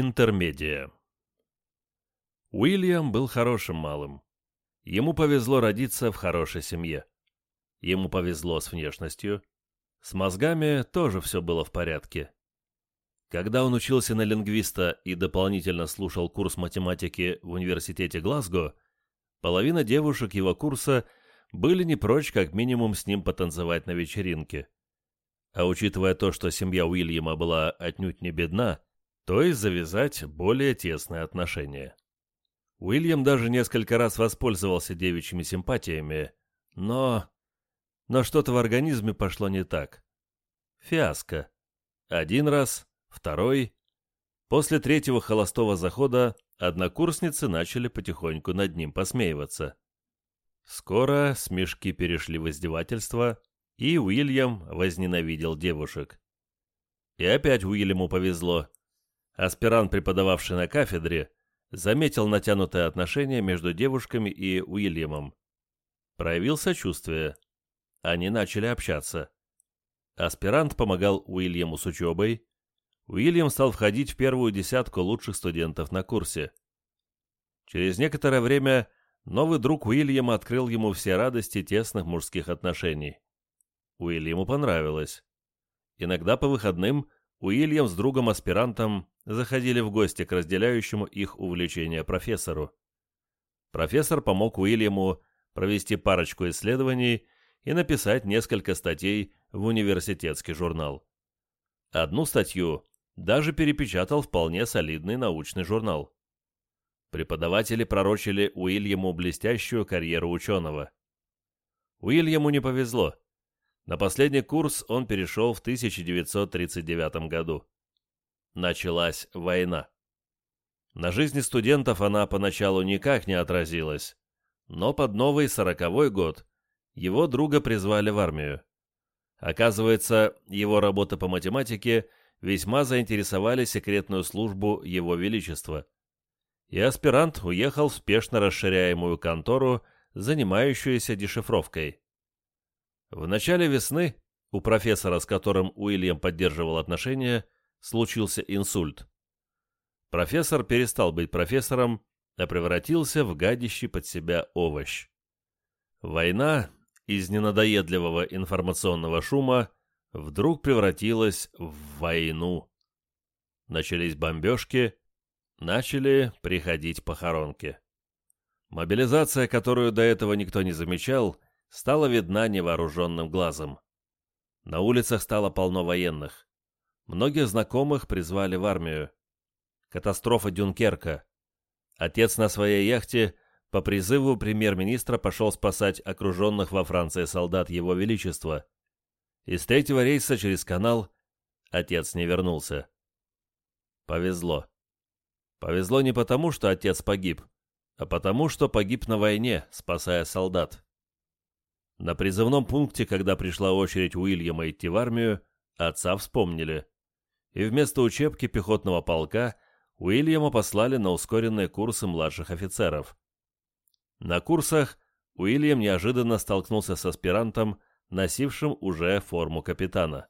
Интермедия. Уильям был хорошим малым. Ему повезло родиться в хорошей семье. Ему повезло с внешностью. С мозгами тоже все было в порядке. Когда он учился на лингвиста и дополнительно слушал курс математики в университете Глазго, половина девушек его курса были не прочь как минимум с ним потанцевать на вечеринке. А учитывая то, что семья Уильяма была отнюдь не бедна, то есть завязать более тесные отношения. Уильям даже несколько раз воспользовался девичьими симпатиями, но... Но что-то в организме пошло не так. Фиаско. Один раз, второй. После третьего холостого захода однокурсницы начали потихоньку над ним посмеиваться. Скоро смешки перешли в издевательство, и Уильям возненавидел девушек. И опять Уильяму повезло. Аспирант, преподававший на кафедре, заметил натянутое отношение между девушками и Уильямом. Проявил сочувствие. Они начали общаться. Аспирант помогал Уильяму с учебой. Уильям стал входить в первую десятку лучших студентов на курсе. Через некоторое время новый друг Уильяма открыл ему все радости тесных мужских отношений. Уильяму понравилось. Иногда по выходным Уильям с другом-аспирантом заходили в гости к разделяющему их увлечение профессору. Профессор помог Уильяму провести парочку исследований и написать несколько статей в университетский журнал. Одну статью даже перепечатал вполне солидный научный журнал. Преподаватели пророчили Уильяму блестящую карьеру ученого. Уильяму не повезло. На последний курс он перешел в 1939 году началась война. На жизни студентов она поначалу никак не отразилась, но под новый сороковой год его друга призвали в армию. Оказывается, его работы по математике весьма заинтересовали секретную службу Его Величества. И аспирант уехал в спешно расширяемую контору, занимающуюся дешифровкой. В начале весны у профессора, с которым Уильям поддерживал отношения, случился инсульт. Профессор перестал быть профессором, а превратился в гадящий под себя овощ. Война из ненадоедливого информационного шума вдруг превратилась в войну. Начались бомбежки, начали приходить похоронки. Мобилизация, которую до этого никто не замечал, стала видна невооруженным глазом. На улицах стало полно военных. Многие знакомых призвали в армию. Катастрофа Дюнкерка. Отец на своей яхте по призыву премьер-министра пошел спасать окруженных во Франции солдат Его Величества. Из третьего рейса через канал отец не вернулся. Повезло. Повезло не потому, что отец погиб, а потому, что погиб на войне, спасая солдат. На призывном пункте, когда пришла очередь Уильяма идти в армию, отца вспомнили и вместо учебки пехотного полка Уильяма послали на ускоренные курсы младших офицеров. На курсах Уильям неожиданно столкнулся с аспирантом, носившим уже форму капитана.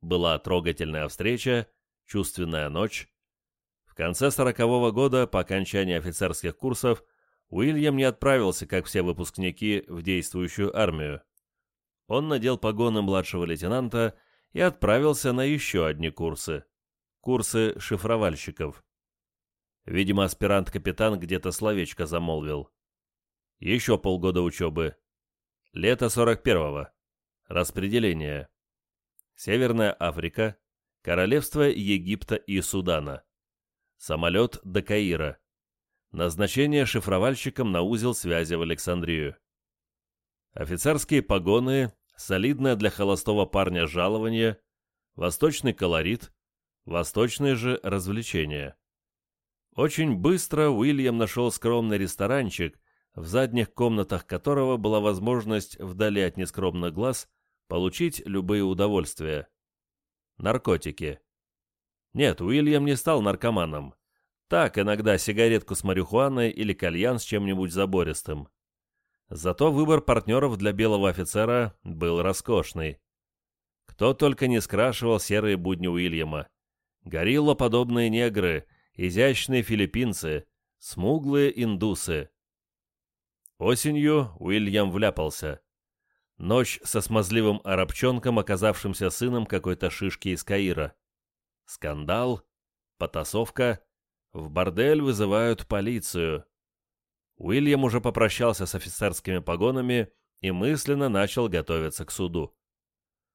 Была трогательная встреча, чувственная ночь. В конце сорокового года, по окончании офицерских курсов, Уильям не отправился, как все выпускники, в действующую армию. Он надел погоны младшего лейтенанта и отправился на еще одни курсы. Курсы шифровальщиков. Видимо, аспирант-капитан где-то словечко замолвил. Еще полгода учебы. Лето 41-го. Распределение. Северная Африка. Королевство Египта и Судана. Самолет до Каира. Назначение шифровальщиком на узел связи в Александрию. Офицерские погоны солидное для холостого парня жалование, восточный колорит, восточные же развлечения. Очень быстро Уильям нашел скромный ресторанчик, в задних комнатах которого была возможность вдали от нескромных глаз получить любые удовольствия. Наркотики. Нет, Уильям не стал наркоманом. Так, иногда сигаретку с марихуаной или кальян с чем-нибудь забористым. Зато выбор партнеров для белого офицера был роскошный. Кто только не скрашивал серые будни Уильяма. Гориллоподобные негры, изящные филиппинцы, смуглые индусы. Осенью Уильям вляпался. Ночь со смазливым арабчонком, оказавшимся сыном какой-то шишки из Каира. Скандал, потасовка, в бордель вызывают полицию. Уильям уже попрощался с офицерскими погонами и мысленно начал готовиться к суду.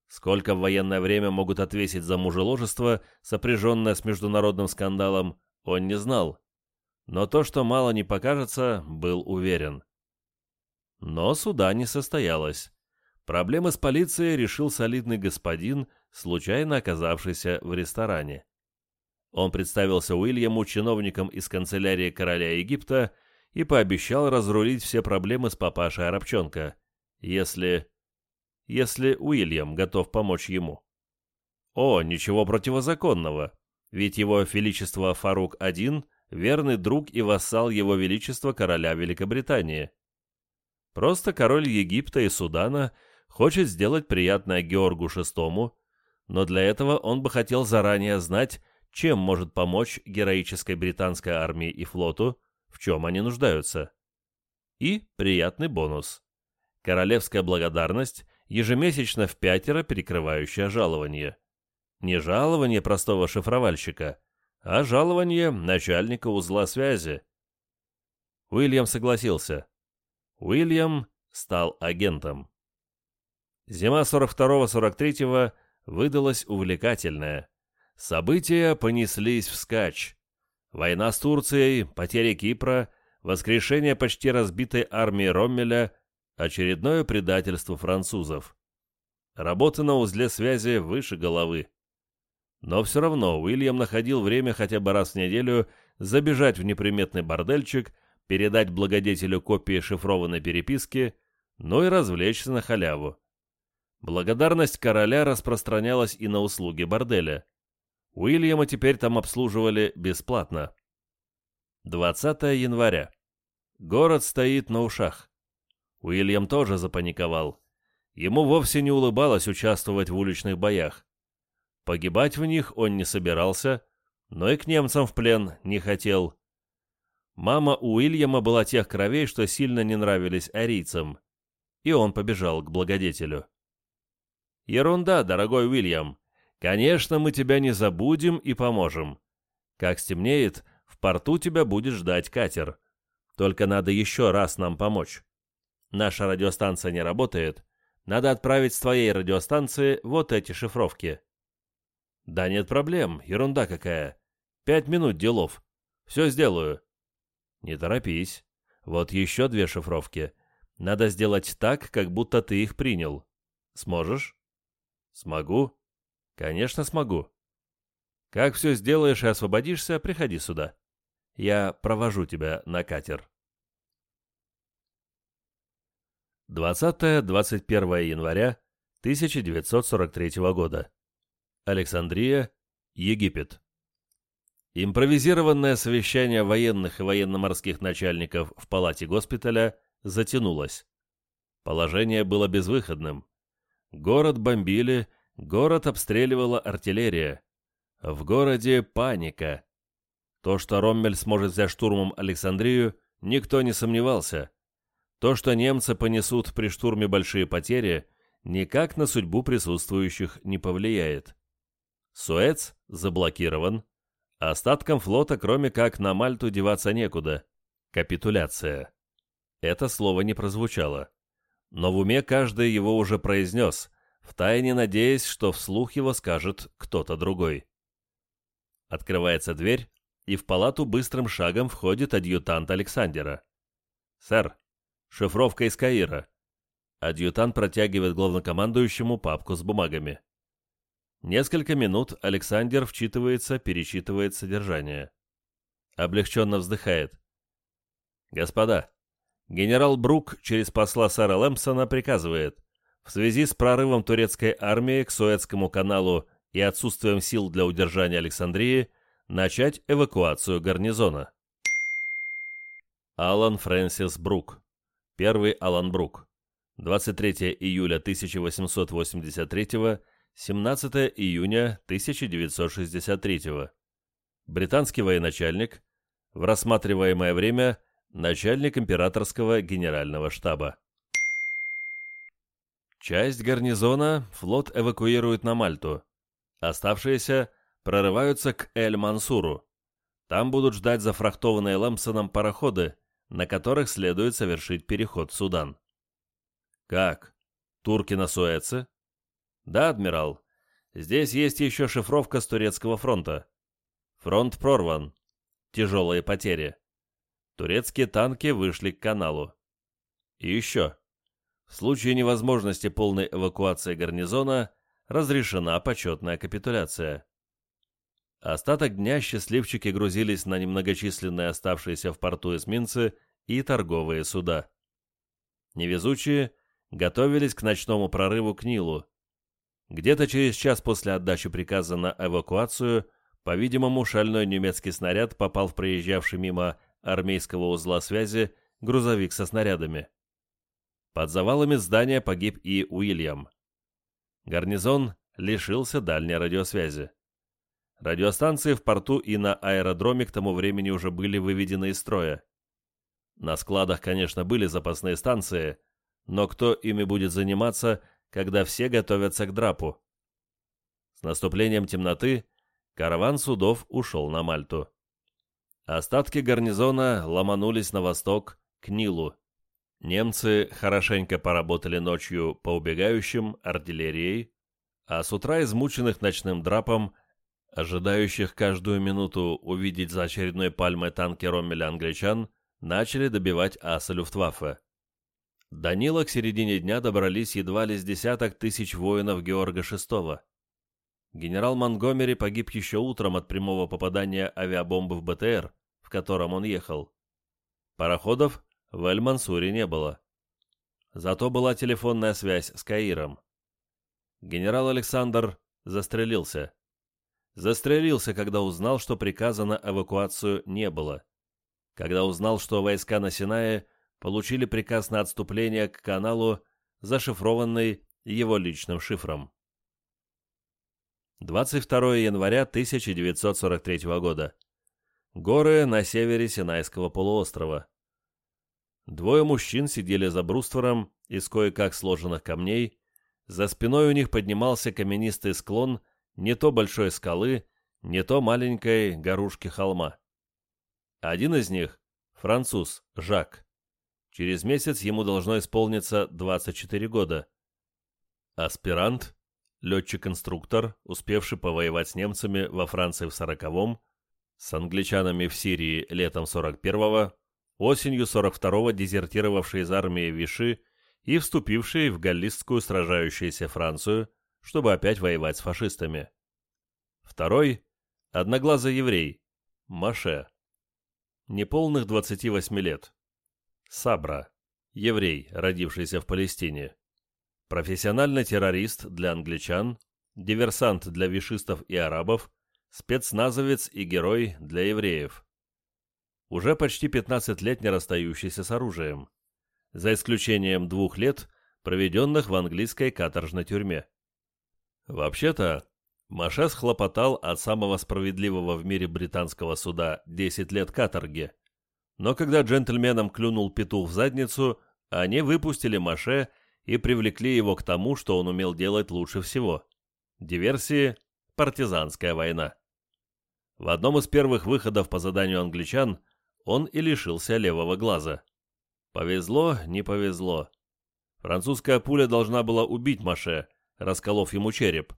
Сколько в военное время могут отвесить за мужеложество, сопряженное с международным скандалом, он не знал. Но то, что мало не покажется, был уверен. Но суда не состоялось. Проблемы с полицией решил солидный господин, случайно оказавшийся в ресторане. Он представился Уильяму чиновником из канцелярии короля Египта и пообещал разрулить все проблемы с папашей Арабчонка, если... если Уильям готов помочь ему. О, ничего противозаконного, ведь его величество Фарук один — верный друг и вассал его величества короля Великобритании. Просто король Египта и Судана хочет сделать приятное Георгу VI, но для этого он бы хотел заранее знать, чем может помочь героической британской армии и флоту, в чем они нуждаются. И приятный бонус. Королевская благодарность, ежемесячно в пятеро перекрывающее жалование. Не жалование простого шифровальщика, а жалование начальника узла связи. Уильям согласился. Уильям стал агентом. Зима 42-43 выдалась увлекательная. События понеслись вскачь. Война с Турцией, потеря Кипра, воскрешение почти разбитой армии Роммеля, очередное предательство французов. Работа на узле связи выше головы. Но все равно Уильям находил время хотя бы раз в неделю забежать в неприметный бордельчик, передать благодетелю копии шифрованной переписки, ну и развлечься на халяву. Благодарность короля распространялась и на услуги борделя. Уильяма теперь там обслуживали бесплатно. 20 января. Город стоит на ушах. Уильям тоже запаниковал. Ему вовсе не улыбалось участвовать в уличных боях. Погибать в них он не собирался, но и к немцам в плен не хотел. Мама Уильяма была тех кровей, что сильно не нравились арийцам. И он побежал к благодетелю. «Ерунда, дорогой Уильям. Конечно, мы тебя не забудем и поможем. Как стемнеет, в порту тебя будет ждать катер. Только надо еще раз нам помочь. Наша радиостанция не работает. Надо отправить с твоей радиостанции вот эти шифровки. Да нет проблем, ерунда какая. Пять минут делов. Все сделаю. Не торопись. Вот еще две шифровки. Надо сделать так, как будто ты их принял. Сможешь? Смогу. «Конечно смогу. Как все сделаешь и освободишься, приходи сюда. Я провожу тебя на катер». 20-21 января 1943 года. Александрия, Египет. Импровизированное совещание военных и военно-морских начальников в палате госпиталя затянулось. Положение было безвыходным. Город бомбили Город обстреливала артиллерия. В городе паника. То, что Роммель сможет взять штурмом Александрию, никто не сомневался. То, что немцы понесут при штурме большие потери, никак на судьбу присутствующих не повлияет. Суэц заблокирован. Остаткам флота, кроме как на Мальту, деваться некуда. Капитуляция. Это слово не прозвучало. Но в уме каждый его уже произнес, втайне надеясь, что вслух его скажет кто-то другой. Открывается дверь, и в палату быстрым шагом входит адъютант Александера. «Сэр, шифровка из Каира». Адъютант протягивает главнокомандующему папку с бумагами. Несколько минут Александр вчитывается, перечитывает содержание. Облегченно вздыхает. «Господа, генерал Брук через посла Сара Лэмпсона приказывает в связи с прорывом турецкой армии к Суэцкому каналу и отсутствием сил для удержания Александрии начать эвакуацию гарнизона. Алан Фрэнсис Брук. Первый Алан Брук. 23 июля 1883, 17 июня 1963. Британский военачальник, в рассматриваемое время начальник императорского генерального штаба. Часть гарнизона флот эвакуирует на Мальту. Оставшиеся прорываются к Эль-Мансуру. Там будут ждать зафрахтованные Лэмсоном пароходы, на которых следует совершить переход в Судан. Как? Турки на Суэце? Да, адмирал. Здесь есть еще шифровка с турецкого фронта. Фронт прорван. Тяжелые потери. Турецкие танки вышли к каналу. И еще. В случае невозможности полной эвакуации гарнизона разрешена почетная капитуляция. Остаток дня счастливчики грузились на немногочисленные оставшиеся в порту эсминцы и торговые суда. Невезучие готовились к ночному прорыву к Нилу. Где-то через час после отдачи приказа на эвакуацию, по-видимому, шальной немецкий снаряд попал в проезжавший мимо армейского узла связи грузовик со снарядами. Под завалами здания погиб и Уильям. Гарнизон лишился дальней радиосвязи. Радиостанции в порту и на аэродроме к тому времени уже были выведены из строя. На складах, конечно, были запасные станции, но кто ими будет заниматься, когда все готовятся к драпу? С наступлением темноты караван судов ушел на Мальту. Остатки гарнизона ломанулись на восток, к Нилу. Немцы хорошенько поработали ночью по убегающим артиллерии, а с утра измученных ночным драпом, ожидающих каждую минуту увидеть за очередной пальмой танки Роммеля англичан, начали добивать аса Люфтваффе. До к середине дня добрались едва ли с десяток тысяч воинов Георга VI. Генерал Монгомери погиб еще утром от прямого попадания авиабомбы в БТР, в котором он ехал. Пароходов в Аль-Мансуре не было. Зато была телефонная связь с Каиром. Генерал Александр застрелился. Застрелился, когда узнал, что приказано эвакуацию не было. Когда узнал, что войска на Синае получили приказ на отступление к каналу, зашифрованный его личным шифром. 22 января 1943 года. Горы на севере Синайского полуострова. Двое мужчин сидели за бруствером из кое-как сложенных камней. За спиной у них поднимался каменистый склон не то большой скалы, не то маленькой горушки холма. Один из них — француз, Жак. Через месяц ему должно исполниться 24 года. Аспирант, летчик-инструктор, успевший повоевать с немцами во Франции в 40-м, с англичанами в Сирии летом 41-го, Осенью 42-го дезертировавшие из армии Виши и вступившие в галлистскую сражающуюся Францию, чтобы опять воевать с фашистами. Второй – одноглазый еврей, Маше, неполных 28 лет. Сабра, еврей, родившийся в Палестине. Профессиональный террорист для англичан, диверсант для вишистов и арабов, спецназовец и герой для евреев. Уже почти 15 лет не расстающийся с оружием, за исключением двух лет, проведенных в английской каторжной тюрьме. Вообще-то, Маша схлопотал от самого справедливого в мире британского суда 10 лет каторги. Но когда джентльменам клюнул петух в задницу, они выпустили Маше и привлекли его к тому, что он умел делать лучше всего – диверсии, партизанская война. В одном из первых выходов по заданию англичан он и лишился левого глаза. Повезло, не повезло. Французская пуля должна была убить Маше, расколов ему череп.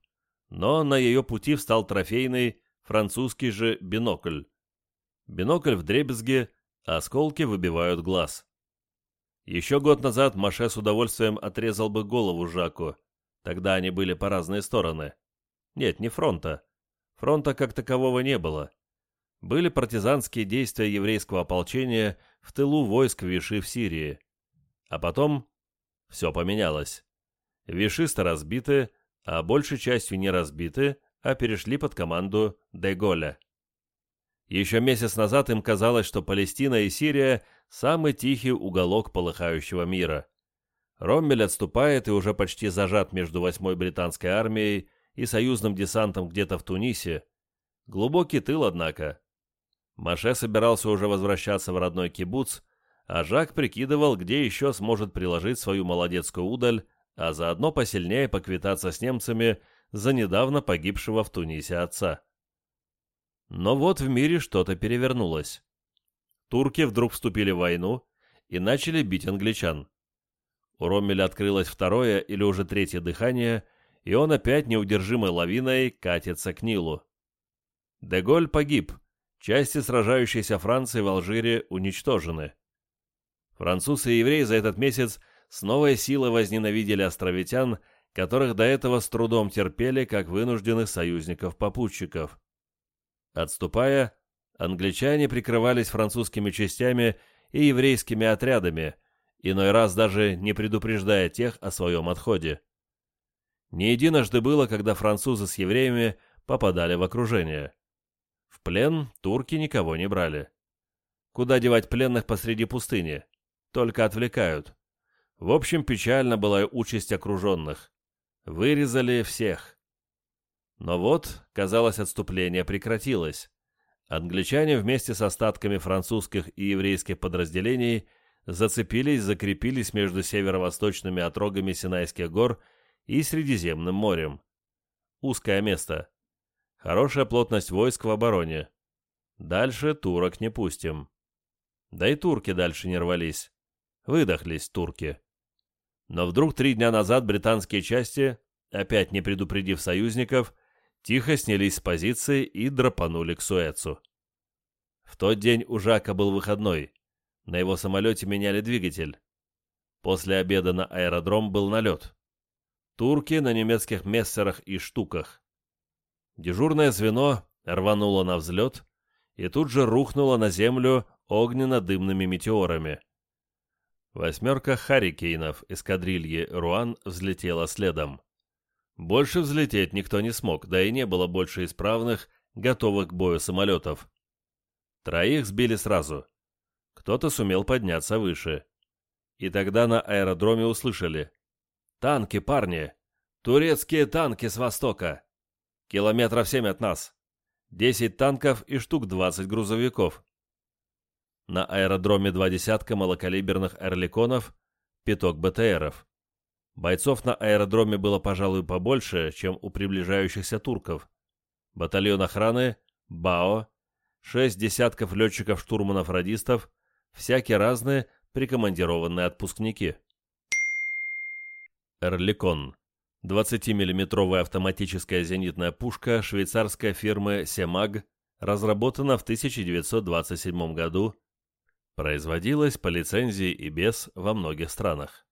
Но на ее пути встал трофейный французский же бинокль. Бинокль в дребезге, осколки выбивают глаз. Еще год назад Маше с удовольствием отрезал бы голову Жаку. Тогда они были по разные стороны. Нет, не фронта. Фронта как такового не было были партизанские действия еврейского ополчения в тылу войск Виши в Сирии. А потом все поменялось. Вишисты разбиты, а большей частью не разбиты, а перешли под команду Деголя. Еще месяц назад им казалось, что Палестина и Сирия – самый тихий уголок полыхающего мира. Роммель отступает и уже почти зажат между 8-й британской армией и союзным десантом где-то в Тунисе. Глубокий тыл, однако. Маше собирался уже возвращаться в родной кибуц, а Жак прикидывал, где еще сможет приложить свою молодецкую удаль, а заодно посильнее поквитаться с немцами за недавно погибшего в Тунисе отца. Но вот в мире что-то перевернулось. Турки вдруг вступили в войну и начали бить англичан. У Роммеля открылось второе или уже третье дыхание, и он опять неудержимой лавиной катится к Нилу. Деголь погиб – Части сражающейся Франции в Алжире уничтожены. Французы и евреи за этот месяц с новой силой возненавидели островитян, которых до этого с трудом терпели как вынужденных союзников-попутчиков. Отступая, англичане прикрывались французскими частями и еврейскими отрядами, иной раз даже не предупреждая тех о своем отходе. Не единожды было, когда французы с евреями попадали в окружение плен турки никого не брали. Куда девать пленных посреди пустыни? Только отвлекают. В общем, печально была участь окруженных. Вырезали всех. Но вот, казалось, отступление прекратилось. Англичане вместе с остатками французских и еврейских подразделений зацепились, закрепились между северо-восточными отрогами Синайских гор и Средиземным морем. Узкое место. Хорошая плотность войск в обороне. Дальше турок не пустим. Да и турки дальше не рвались. Выдохлись турки. Но вдруг три дня назад британские части, опять не предупредив союзников, тихо снялись с позиции и драпанули к Суэцу. В тот день у Жака был выходной. На его самолете меняли двигатель. После обеда на аэродром был налет. Турки на немецких мессерах и штуках. Дежурное звено рвануло на взлет и тут же рухнуло на землю огненно-дымными метеорами. Восьмерка «Харрикейнов» эскадрильи «Руан» взлетела следом. Больше взлететь никто не смог, да и не было больше исправных, готовых к бою самолетов. Троих сбили сразу. Кто-то сумел подняться выше. И тогда на аэродроме услышали. «Танки, парни! Турецкие танки с востока!» Километров семь от нас. Десять танков и штук двадцать грузовиков. На аэродроме два десятка малокалиберных «Эрликонов», пяток БТРов. Бойцов на аэродроме было, пожалуй, побольше, чем у приближающихся турков. Батальон охраны, БАО, шесть десятков летчиков-штурманов-радистов, всякие разные прикомандированные отпускники. Эрликон. 20-миллиметровая автоматическая зенитная пушка швейцарской фирмы «Семаг» разработана в 1927 году, производилась по лицензии и без во многих странах.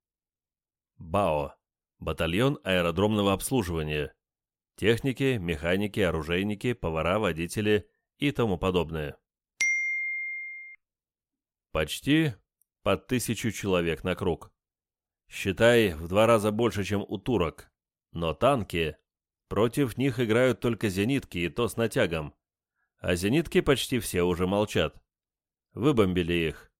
БАО – батальон аэродромного обслуживания, техники, механики, оружейники, повара, водители и тому подобное. Почти под тысячу человек на круг. Считай, в два раза больше, чем у турок – но танки... Против них играют только зенитки, и то с натягом. А зенитки почти все уже молчат. Выбомбили их.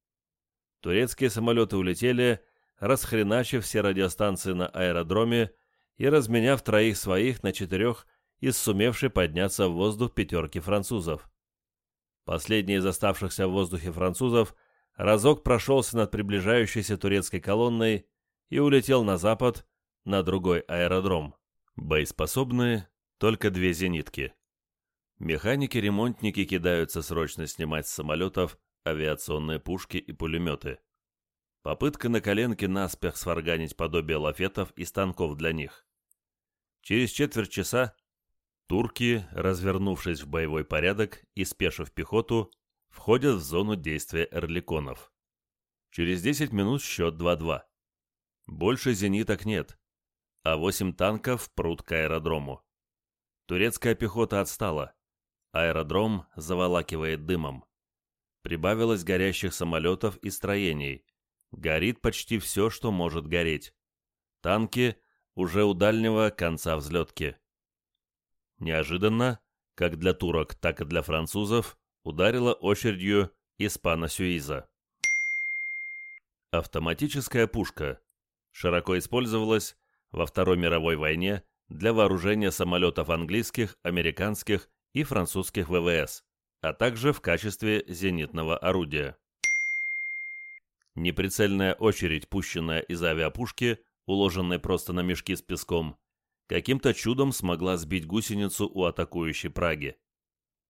Турецкие самолеты улетели, расхреначив все радиостанции на аэродроме и разменяв троих своих на четырех из сумевшей подняться в воздух пятерки французов. Последний из оставшихся в воздухе французов разок прошелся над приближающейся турецкой колонной и улетел на запад, на другой аэродром. Боеспособные только две зенитки. Механики-ремонтники кидаются срочно снимать с самолетов авиационные пушки и пулеметы. Попытка на коленке наспех сварганить подобие лафетов и станков для них. Через четверть часа турки, развернувшись в боевой порядок и спешив пехоту, входят в зону действия эрликонов. Через 10 минут счет 2-2. Больше зениток нет а 8 танков прут к аэродрому. Турецкая пехота отстала. Аэродром заволакивает дымом. Прибавилось горящих самолетов и строений. Горит почти все, что может гореть. Танки уже у дальнего конца взлетки. Неожиданно, как для турок, так и для французов, ударила очередью испано-сюиза. Автоматическая пушка широко использовалась во Второй мировой войне для вооружения самолетов английских, американских и французских ВВС, а также в качестве зенитного орудия. Неприцельная очередь, пущенная из авиапушки, уложенной просто на мешки с песком, каким-то чудом смогла сбить гусеницу у атакующей Праги.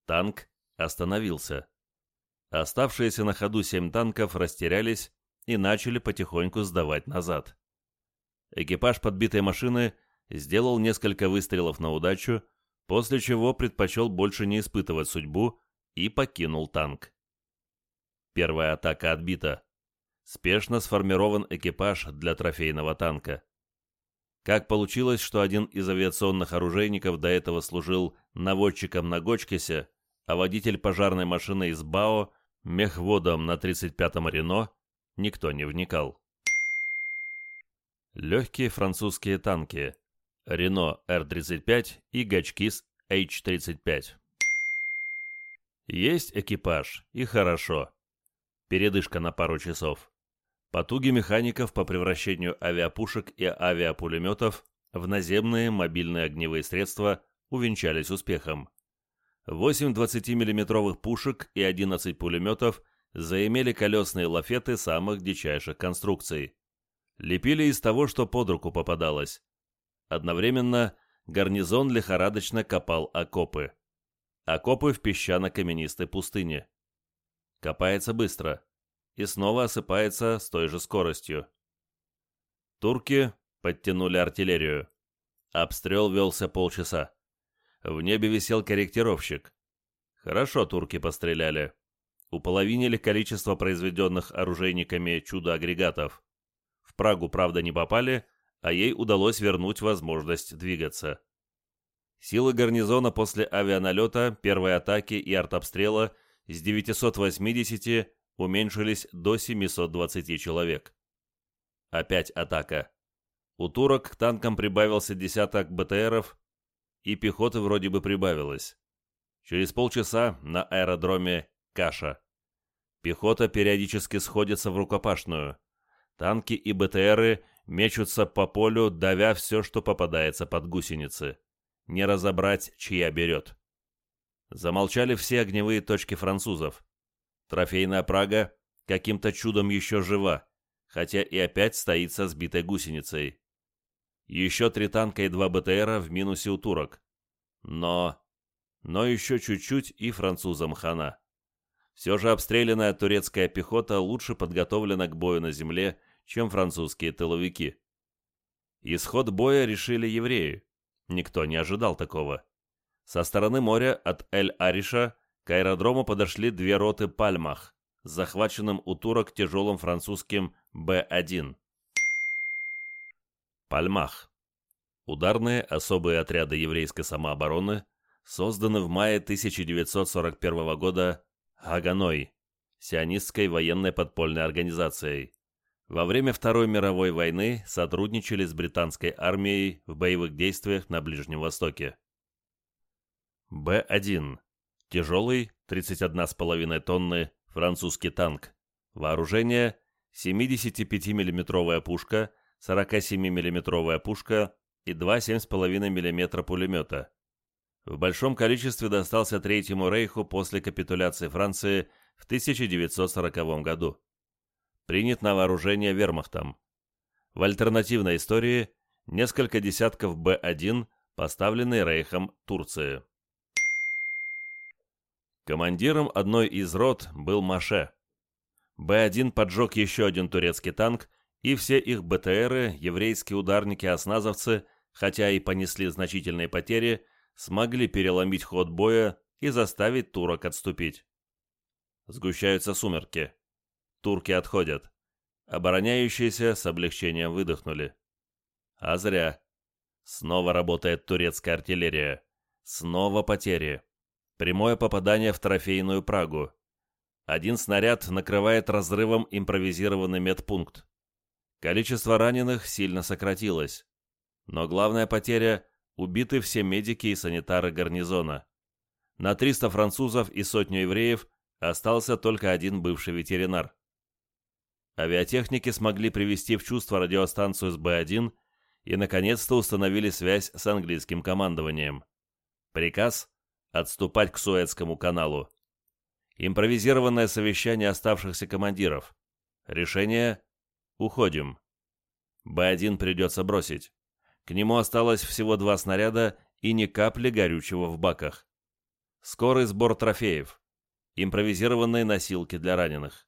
Танк остановился. Оставшиеся на ходу семь танков растерялись и начали потихоньку сдавать назад экипаж подбитой машины сделал несколько выстрелов на удачу, после чего предпочел больше не испытывать судьбу и покинул танк. Первая атака отбита. Спешно сформирован экипаж для трофейного танка. Как получилось, что один из авиационных оружейников до этого служил наводчиком на Гочкисе, а водитель пожарной машины из БАО – мехводом на 35-м Рено, никто не вникал легкие французские танки Рено Р-35 и Гачкис H-35. Есть экипаж, и хорошо. Передышка на пару часов. Потуги механиков по превращению авиапушек и авиапулеметов в наземные мобильные огневые средства увенчались успехом. 8 20-мм пушек и 11 пулеметов заимели колесные лафеты самых дичайших конструкций лепили из того, что под руку попадалось. Одновременно гарнизон лихорадочно копал окопы. Окопы в песчано-каменистой пустыне. Копается быстро и снова осыпается с той же скоростью. Турки подтянули артиллерию. Обстрел велся полчаса. В небе висел корректировщик. Хорошо турки постреляли. Уполовинили количество произведенных оружейниками чудо-агрегатов. Прагу, правда, не попали, а ей удалось вернуть возможность двигаться. Силы гарнизона после авианалета, первой атаки и артобстрела с 980 уменьшились до 720 человек. Опять атака. У турок к танкам прибавился десяток БТРов, и пехоты вроде бы прибавилось. Через полчаса на аэродроме каша. Пехота периодически сходится в рукопашную. Танки и БТРы мечутся по полю, давя все, что попадается под гусеницы. Не разобрать, чья берет. Замолчали все огневые точки французов. Трофейная Прага каким-то чудом еще жива, хотя и опять стоит со сбитой гусеницей. Еще три танка и два БТРа в минусе у турок. Но... Но еще чуть-чуть и французам хана. Все же обстрелянная турецкая пехота лучше подготовлена к бою на земле, чем французские тыловики. Исход боя решили евреи. Никто не ожидал такого. Со стороны моря от Эль-Ариша к аэродрому подошли две роты «Пальмах» с захваченным у турок тяжелым французским «Б-1». «Пальмах» – ударные особые отряды еврейской самообороны, созданы в мае 1941 года гаганой сионистской военной подпольной организацией. Во время Второй мировой войны сотрудничали с британской армией в боевых действиях на Ближнем Востоке. Б-1. Тяжелый, 31,5 тонны, французский танк. Вооружение – 75 миллиметровая пушка, 47 миллиметровая пушка и 2 7,5 мм пулемета. В большом количестве достался Третьему Рейху после капитуляции Франции в 1940 году принят на вооружение вермахтом. В альтернативной истории несколько десятков Б-1, поставленные Рейхом Турции. Командиром одной из рот был Маше. Б-1 поджег еще один турецкий танк, и все их БТРы, еврейские ударники-осназовцы, хотя и понесли значительные потери, смогли переломить ход боя и заставить турок отступить. Сгущаются сумерки. Турки отходят. Обороняющиеся с облегчением выдохнули. А зря. Снова работает турецкая артиллерия. Снова потери. Прямое попадание в трофейную Прагу. Один снаряд накрывает разрывом импровизированный медпункт. Количество раненых сильно сократилось. Но главная потеря – убиты все медики и санитары гарнизона. На 300 французов и сотню евреев остался только один бывший ветеринар. Авиатехники смогли привести в чувство радиостанцию СБ-1 и, наконец-то, установили связь с английским командованием. Приказ – отступать к Суэцкому каналу. Импровизированное совещание оставшихся командиров. Решение – уходим. Б-1 придется бросить. К нему осталось всего два снаряда и ни капли горючего в баках. Скорый сбор трофеев. Импровизированные носилки для раненых.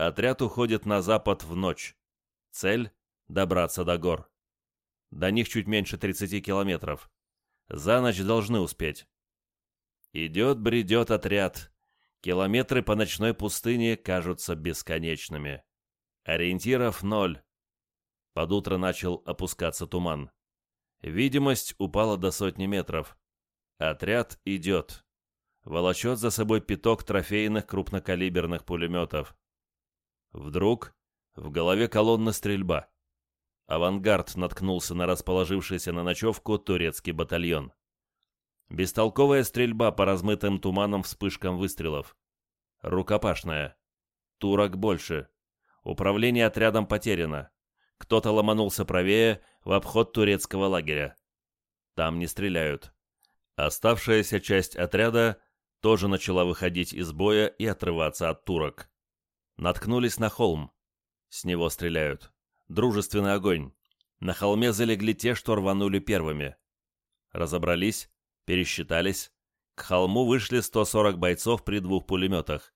Отряд уходит на запад в ночь. Цель – добраться до гор. До них чуть меньше 30 километров. За ночь должны успеть. Идет-бредет отряд. Километры по ночной пустыне кажутся бесконечными. Ориентиров ноль. Под утро начал опускаться туман. Видимость упала до сотни метров. Отряд идет. Волочет за собой пяток трофейных крупнокалиберных пулеметов. Вдруг в голове колонна стрельба. Авангард наткнулся на расположившийся на ночевку турецкий батальон. Бестолковая стрельба по размытым туманом вспышкам выстрелов. Рукопашная. Турок больше. Управление отрядом потеряно. Кто-то ломанулся правее в обход турецкого лагеря. Там не стреляют. Оставшаяся часть отряда тоже начала выходить из боя и отрываться от турок. Наткнулись на холм. С него стреляют. Дружественный огонь. На холме залегли те, что рванули первыми. Разобрались, пересчитались. К холму вышли 140 бойцов при двух пулеметах.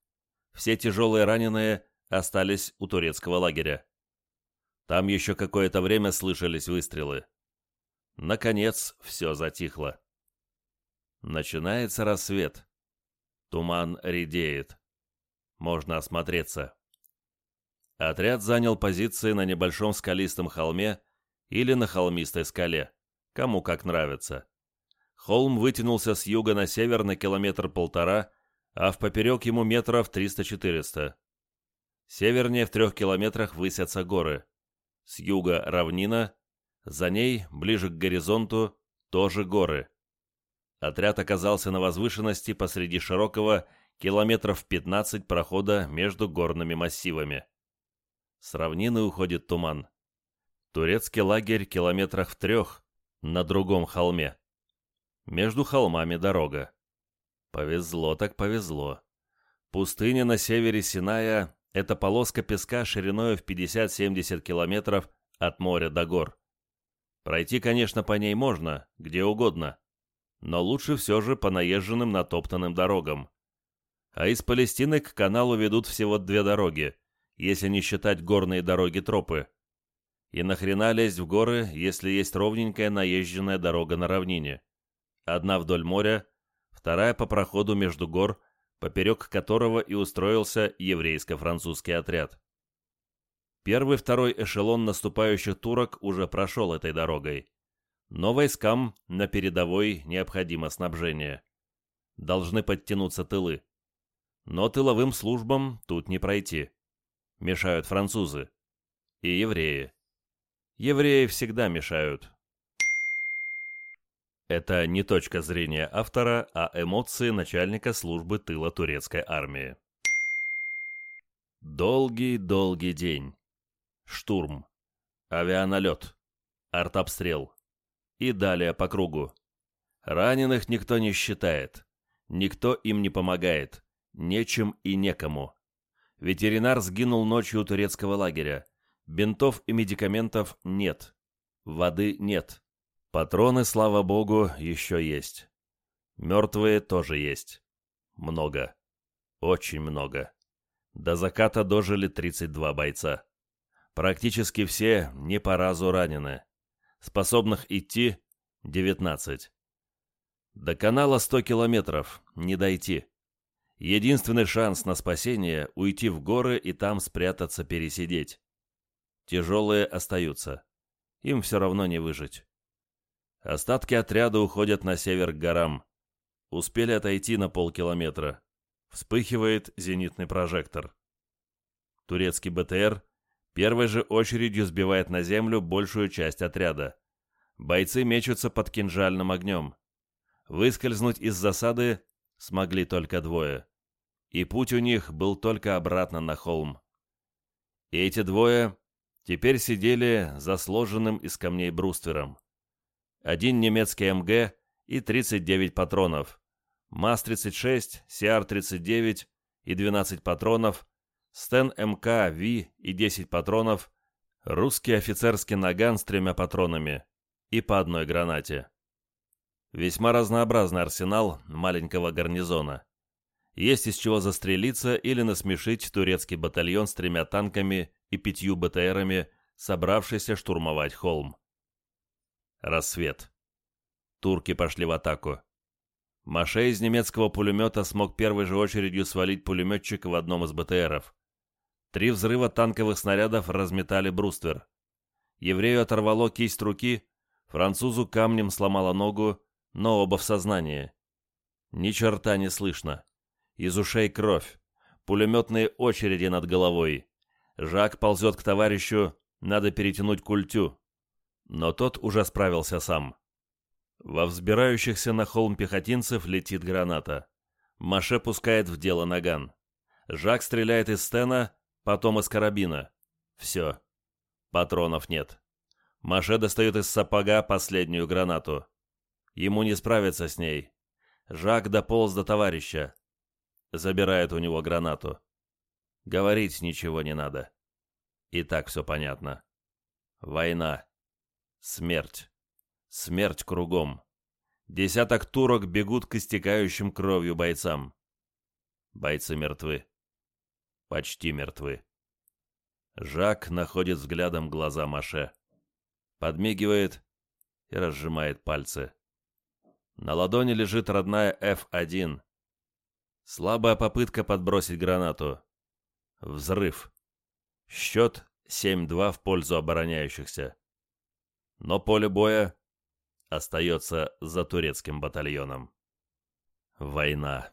Все тяжелые раненые остались у турецкого лагеря. Там еще какое-то время слышались выстрелы. Наконец все затихло. Начинается рассвет. Туман редеет можно осмотреться». Отряд занял позиции на небольшом скалистом холме или на холмистой скале, кому как нравится. Холм вытянулся с юга на север на километр-полтора, а в поперек ему метров 300-400. Севернее в трех километрах высятся горы. С юга равнина, за ней, ближе к горизонту, тоже горы. Отряд оказался на возвышенности посреди широкого километров 15 прохода между горными массивами. С равнины уходит туман. Турецкий лагерь километрах в трех на другом холме. Между холмами дорога. Повезло так повезло. Пустыня на севере Синая – это полоска песка шириной в 50-70 километров от моря до гор. Пройти, конечно, по ней можно, где угодно, но лучше все же по наезженным натоптанным дорогам – а из Палестины к каналу ведут всего две дороги, если не считать горные дороги-тропы. И нахрена лезть в горы, если есть ровненькая наезженная дорога на равнине? Одна вдоль моря, вторая по проходу между гор, поперек которого и устроился еврейско-французский отряд. Первый-второй эшелон наступающих турок уже прошел этой дорогой. Но войскам на передовой необходимо снабжение. Должны подтянуться тылы. Но тыловым службам тут не пройти. Мешают французы. И евреи. Евреи всегда мешают. Это не точка зрения автора, а эмоции начальника службы тыла турецкой армии. Долгий-долгий день. Штурм. Авианалет. Артобстрел. И далее по кругу. Раненых никто не считает. Никто им не помогает нечем и некому. Ветеринар сгинул ночью у турецкого лагеря. Бинтов и медикаментов нет. Воды нет. Патроны, слава богу, еще есть. Мертвые тоже есть. Много. Очень много. До заката дожили 32 бойца. Практически все не по разу ранены. Способных идти – 19. До канала 100 километров, не дойти. Единственный шанс на спасение – уйти в горы и там спрятаться, пересидеть. Тяжелые остаются. Им все равно не выжить. Остатки отряда уходят на север к горам. Успели отойти на полкилометра. Вспыхивает зенитный прожектор. Турецкий БТР первой же очередью сбивает на землю большую часть отряда. Бойцы мечутся под кинжальным огнем. Выскользнуть из засады смогли только двое и путь у них был только обратно на холм. И эти двое теперь сидели за сложенным из камней бруствером. Один немецкий МГ и 39 патронов, МАЗ-36, СР-39 и 12 патронов, Стен МК, Ви и 10 патронов, русский офицерский наган с тремя патронами и по одной гранате. Весьма разнообразный арсенал маленького гарнизона. Есть из чего застрелиться или насмешить турецкий батальон с тремя танками и пятью БТРами, собравшийся штурмовать холм. Рассвет. Турки пошли в атаку. Маше из немецкого пулемета смог первой же очередью свалить пулеметчика в одном из БТРов. Три взрыва танковых снарядов разметали бруствер. Еврею оторвало кисть руки, французу камнем сломало ногу, но оба в сознании. Ни черта не слышно. Из ушей кровь. Пулеметные очереди над головой. Жак ползет к товарищу, надо перетянуть культю. Но тот уже справился сам. Во взбирающихся на холм пехотинцев летит граната. Маше пускает в дело наган. Жак стреляет из стена, потом из карабина. Все. Патронов нет. Маше достает из сапога последнюю гранату. Ему не справиться с ней. Жак дополз до товарища забирает у него гранату. Говорить ничего не надо. И так все понятно. Война. Смерть. Смерть кругом. Десяток турок бегут к истекающим кровью бойцам. Бойцы мертвы. Почти мертвы. Жак находит взглядом глаза Маше. Подмигивает и разжимает пальцы. На ладони лежит родная F1, Слабая попытка подбросить гранату. Взрыв. Счет 7-2 в пользу обороняющихся. Но поле боя остается за турецким батальоном. Война.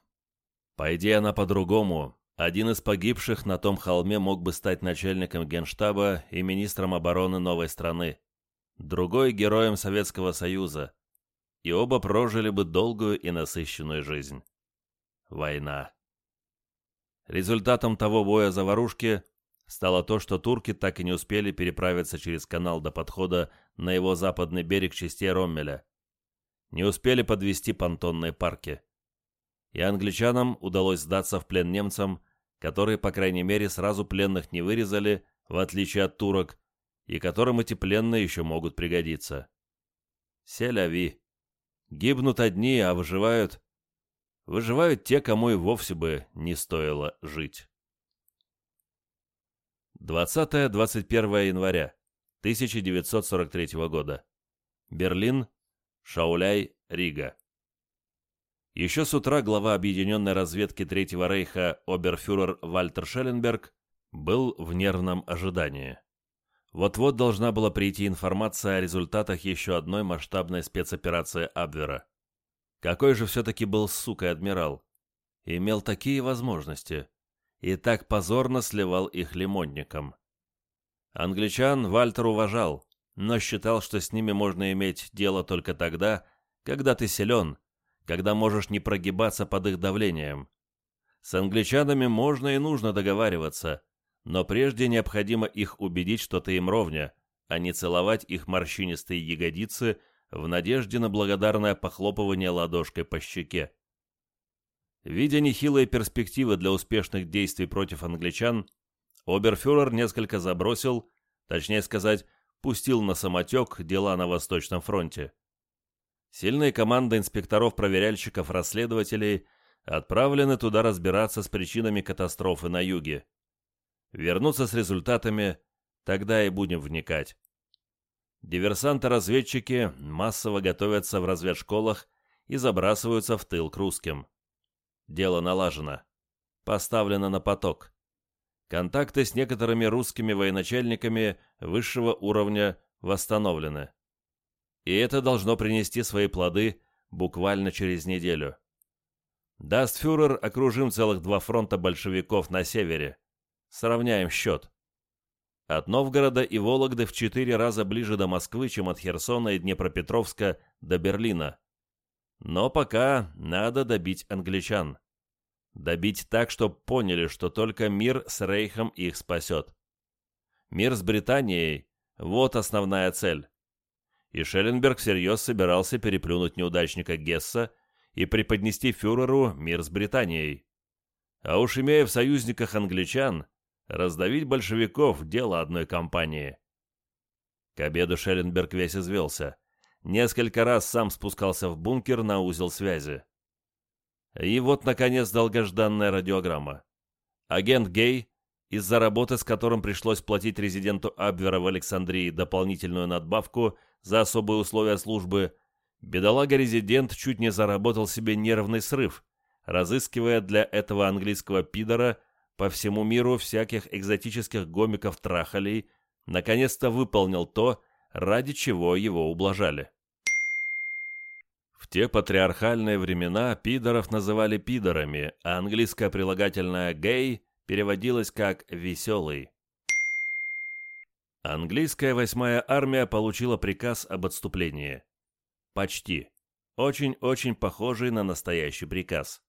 Пойди она по-другому, один из погибших на том холме мог бы стать начальником генштаба и министром обороны новой страны, другой — героем Советского Союза, и оба прожили бы долгую и насыщенную жизнь война. Результатом того боя за заварушки стало то, что турки так и не успели переправиться через канал до подхода на его западный берег частей Роммеля. Не успели подвести понтонные парки. И англичанам удалось сдаться в плен немцам, которые, по крайней мере, сразу пленных не вырезали, в отличие от турок, и которым эти пленные еще могут пригодиться. Селяви. Гибнут одни, а выживают выживают те, кому и вовсе бы не стоило жить. 20-21 января 1943 года. Берлин, Шауляй, Рига. Еще с утра глава объединенной разведки Третьего Рейха оберфюрер Вальтер Шелленберг был в нервном ожидании. Вот-вот должна была прийти информация о результатах еще одной масштабной спецоперации Абвера. Какой же все-таки был сука адмирал. Имел такие возможности. И так позорно сливал их лимонникам. Англичан Вальтер уважал, но считал, что с ними можно иметь дело только тогда, когда ты силен, когда можешь не прогибаться под их давлением. С англичанами можно и нужно договариваться, но прежде необходимо их убедить, что ты им ровня, а не целовать их морщинистые ягодицы – в надежде на благодарное похлопывание ладошкой по щеке. Видя нехилые перспективы для успешных действий против англичан, оберфюрер несколько забросил, точнее сказать, пустил на самотек дела на Восточном фронте. Сильные команды инспекторов-проверяльщиков-расследователей отправлены туда разбираться с причинами катастрофы на юге. Вернуться с результатами, тогда и будем вникать. Диверсанты разведчики массово готовятся в разведшколах и забрасываются в тыл к русским. Дело налажено. Поставлено на поток. Контакты с некоторыми русскими военачальниками высшего уровня восстановлены. И это должно принести свои плоды буквально через неделю. Даст фюрер окружим целых два фронта большевиков на севере. Сравняем счет. От Новгорода и Вологды в четыре раза ближе до Москвы, чем от Херсона и Днепропетровска до Берлина. Но пока надо добить англичан. Добить так, чтобы поняли, что только мир с Рейхом их спасет. Мир с Британией – вот основная цель. И Шелленберг всерьез собирался переплюнуть неудачника Гесса и преподнести фюреру мир с Британией. А уж имея в союзниках англичан – раздавить большевиков – дело одной компании. К обеду Шелленберг весь извелся. Несколько раз сам спускался в бункер на узел связи. И вот, наконец, долгожданная радиограмма. Агент Гей, из-за работы, с которым пришлось платить резиденту Абвера в Александрии дополнительную надбавку за особые условия службы, бедолага-резидент чуть не заработал себе нервный срыв, разыскивая для этого английского пидора – по всему миру всяких экзотических гомиков трахали, наконец-то выполнил то, ради чего его ублажали. В те патриархальные времена пидоров называли пидорами, а английское прилагательное «гей» переводилось как «веселый». Английская восьмая армия получила приказ об отступлении. Почти. Очень-очень похожий на настоящий приказ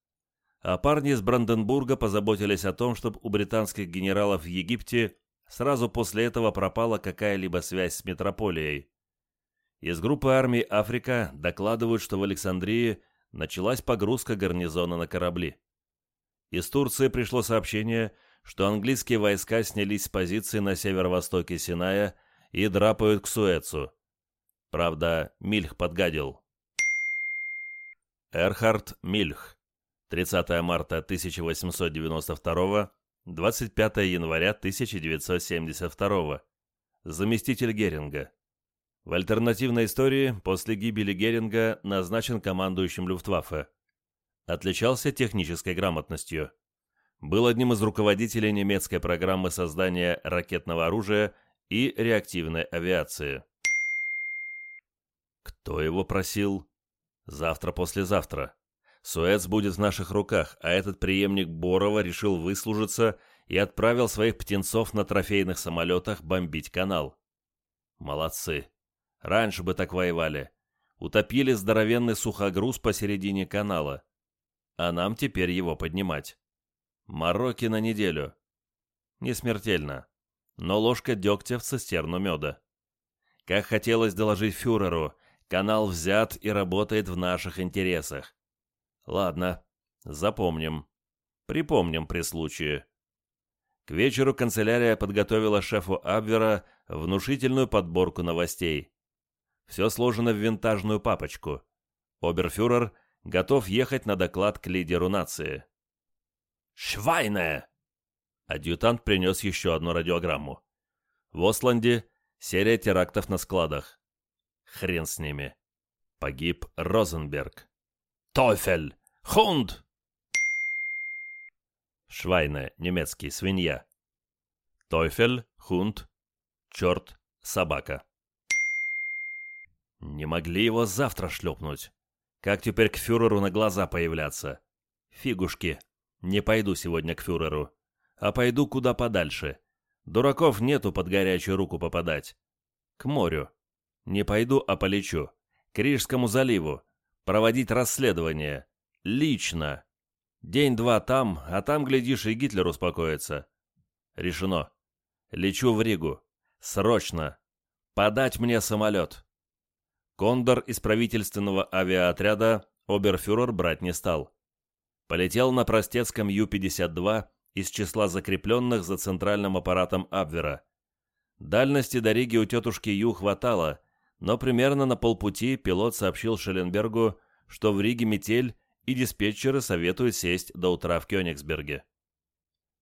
а парни из Бранденбурга позаботились о том, чтобы у британских генералов в Египте сразу после этого пропала какая-либо связь с метрополией. Из группы армий «Африка» докладывают, что в Александрии началась погрузка гарнизона на корабли. Из Турции пришло сообщение, что английские войска снялись с позиции на северо-востоке Синая и драпают к Суэцу. Правда, Мильх подгадил. Эрхард Мильх 30 марта 1892, 25 января 1972, заместитель Геринга. В альтернативной истории после гибели Геринга назначен командующим Люфтваффе. Отличался технической грамотностью. Был одним из руководителей немецкой программы создания ракетного оружия и реактивной авиации. Кто его просил? Завтра-послезавтра. Суэц будет в наших руках, а этот преемник Борова решил выслужиться и отправил своих птенцов на трофейных самолетах бомбить канал. Молодцы. Раньше бы так воевали. Утопили здоровенный сухогруз посередине канала. А нам теперь его поднимать. Марокки на неделю. Не смертельно. Но ложка дегтя в цистерну меда. Как хотелось доложить фюреру, канал взят и работает в наших интересах. Ладно, запомним. Припомним при случае. К вечеру канцелярия подготовила шефу Абвера внушительную подборку новостей. Все сложено в винтажную папочку. Оберфюрер готов ехать на доклад к лидеру нации. «Швайне!» Адъютант принес еще одну радиограмму. В Осланде серия терактов на складах. Хрен с ними. Погиб Розенберг. Teufel! хунд, Schweine, немецкий свинья. Teufel, хунд, черт, собака. Не могли его завтра шлепнуть. Как теперь к фюреру на глаза появляться? Фигушки, не пойду сегодня к фюреру, а пойду куда подальше. Дураков нету под горячую руку попадать. К морю. Не пойду, а полечу. К Рижскому заливу, проводить расследование. Лично. День-два там, а там, глядишь, и Гитлер успокоится. Решено. Лечу в Ригу. Срочно. Подать мне самолет. Кондор из правительственного авиаотряда оберфюрер брать не стал. Полетел на простецком Ю-52 из числа закрепленных за центральным аппаратом Абвера. Дальности до Риги у тетушки Ю хватало – но примерно на полпути пилот сообщил Шелленбергу, что в Риге метель и диспетчеры советуют сесть до утра в Кёнигсберге.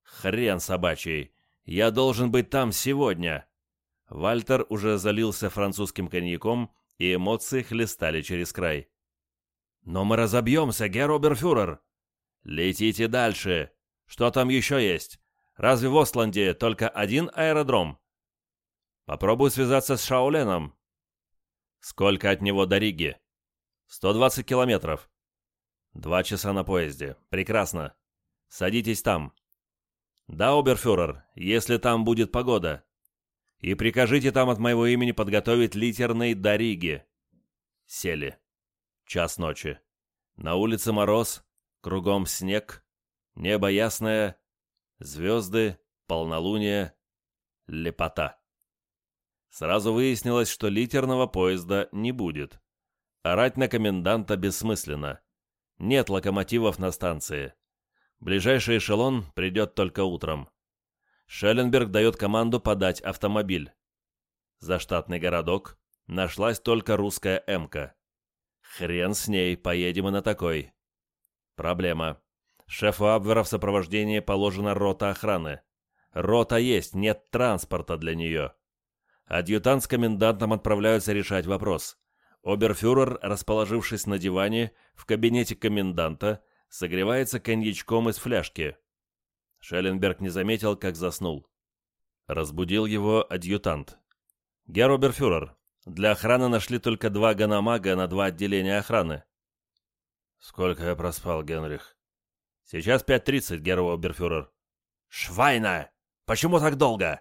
«Хрен собачий! Я должен быть там сегодня!» Вальтер уже залился французским коньяком, и эмоции хлестали через край. «Но мы разобьемся, герр «Летите дальше! Что там еще есть? Разве в Осланде только один аэродром?» Попробую связаться с Шауленом. Сколько от него до Риги? 120 километров. Два часа на поезде. Прекрасно. Садитесь там. Да, оберфюрер, если там будет погода. И прикажите там от моего имени подготовить литерный до Риги. Сели. Час ночи. На улице мороз, кругом снег, небо ясное, звезды, полнолуние, лепота. Сразу выяснилось, что литерного поезда не будет. Орать на коменданта бессмысленно. Нет локомотивов на станции. Ближайший эшелон придет только утром. Шелленберг дает команду подать автомобиль. За штатный городок нашлась только русская «Эмка». Хрен с ней, поедем и на такой. Проблема. Шефу Абвера в сопровождении положена рота охраны. Рота есть, нет транспорта для нее. Адъютант с комендантом отправляются решать вопрос. Оберфюрер, расположившись на диване в кабинете коменданта, согревается коньячком из фляжки. Шелленберг не заметил, как заснул. Разбудил его адъютант. «Герр Оберфюрер, для охраны нашли только два ганамага на два отделения охраны». «Сколько я проспал, Генрих?» «Сейчас 5.30, Герр Оберфюрер». «Швайна! Почему так долго?»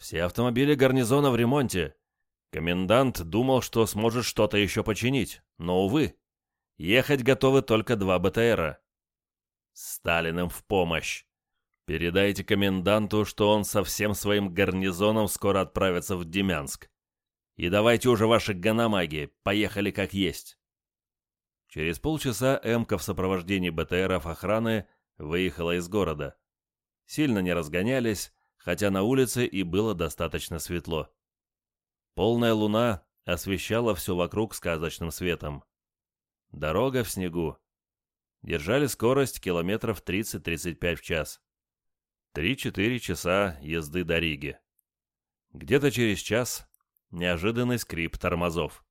Все автомобили гарнизона в ремонте. Комендант думал, что сможет что-то еще починить, но, увы, ехать готовы только два БТРа. Сталиным в помощь. Передайте коменданту, что он со всем своим гарнизоном скоро отправится в Демянск. И давайте уже ваши ганамаги, поехали как есть. Через полчаса Эмка в сопровождении БТРов охраны выехала из города. Сильно не разгонялись, хотя на улице и было достаточно светло. Полная луна освещала все вокруг сказочным светом. Дорога в снегу. Держали скорость километров 30-35 в час. 3-4 часа езды до Риги. Где-то через час неожиданный скрип тормозов.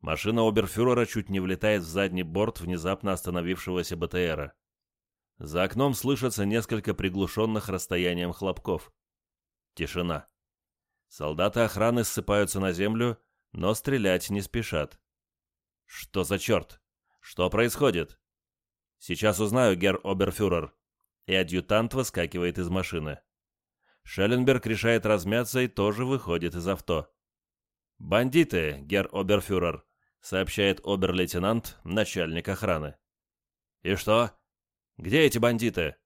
Машина оберфюрера чуть не влетает в задний борт внезапно остановившегося БТРа. За окном слышатся несколько приглушенных расстоянием хлопков. Тишина. Солдаты охраны ссыпаются на землю, но стрелять не спешат. Что за черт? Что происходит? Сейчас узнаю, гер Оберфюрер. И адъютант выскакивает из машины. Шелленберг решает размяться и тоже выходит из авто. «Бандиты, гер Оберфюрер», — сообщает обер-лейтенант, начальник охраны. «И что? Где эти бандиты?»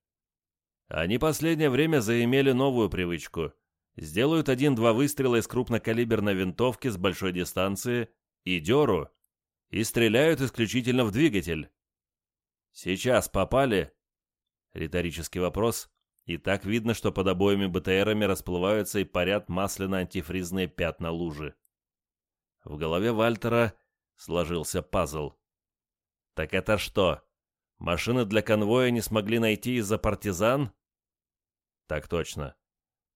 «Они последнее время заимели новую привычку. Сделают один-два выстрела из крупнокалиберной винтовки с большой дистанции и дёру, и стреляют исключительно в двигатель. Сейчас попали?» Риторический вопрос. И так видно, что под обоими БТРами расплываются и парят масляно-антифризные пятна лужи. В голове Вальтера сложился пазл. «Так это что?» Машины для конвоя не смогли найти из-за партизан? Так точно.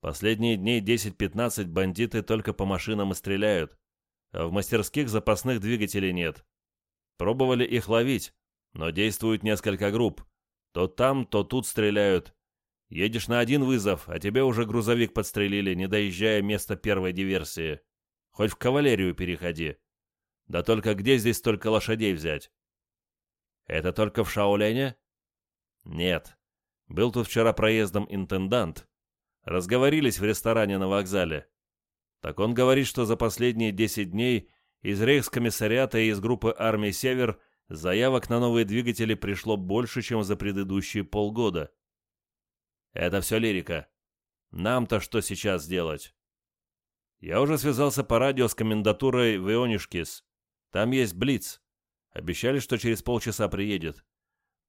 Последние дней 10-15 бандиты только по машинам и стреляют. А в мастерских запасных двигателей нет. Пробовали их ловить, но действуют несколько групп. То там, то тут стреляют. Едешь на один вызов, а тебе уже грузовик подстрелили, не доезжая места первой диверсии. Хоть в кавалерию переходи. Да только где здесь только лошадей взять? Это только в Шаулене? Нет. Был тут вчера проездом интендант. Разговорились в ресторане на вокзале. Так он говорит, что за последние 10 дней из рейхскомиссариата и из группы армии «Север» заявок на новые двигатели пришло больше, чем за предыдущие полгода. Это все лирика. Нам-то что сейчас делать? Я уже связался по радио с комендатурой в Ионишкис. Там есть Блиц. Обещали, что через полчаса приедет.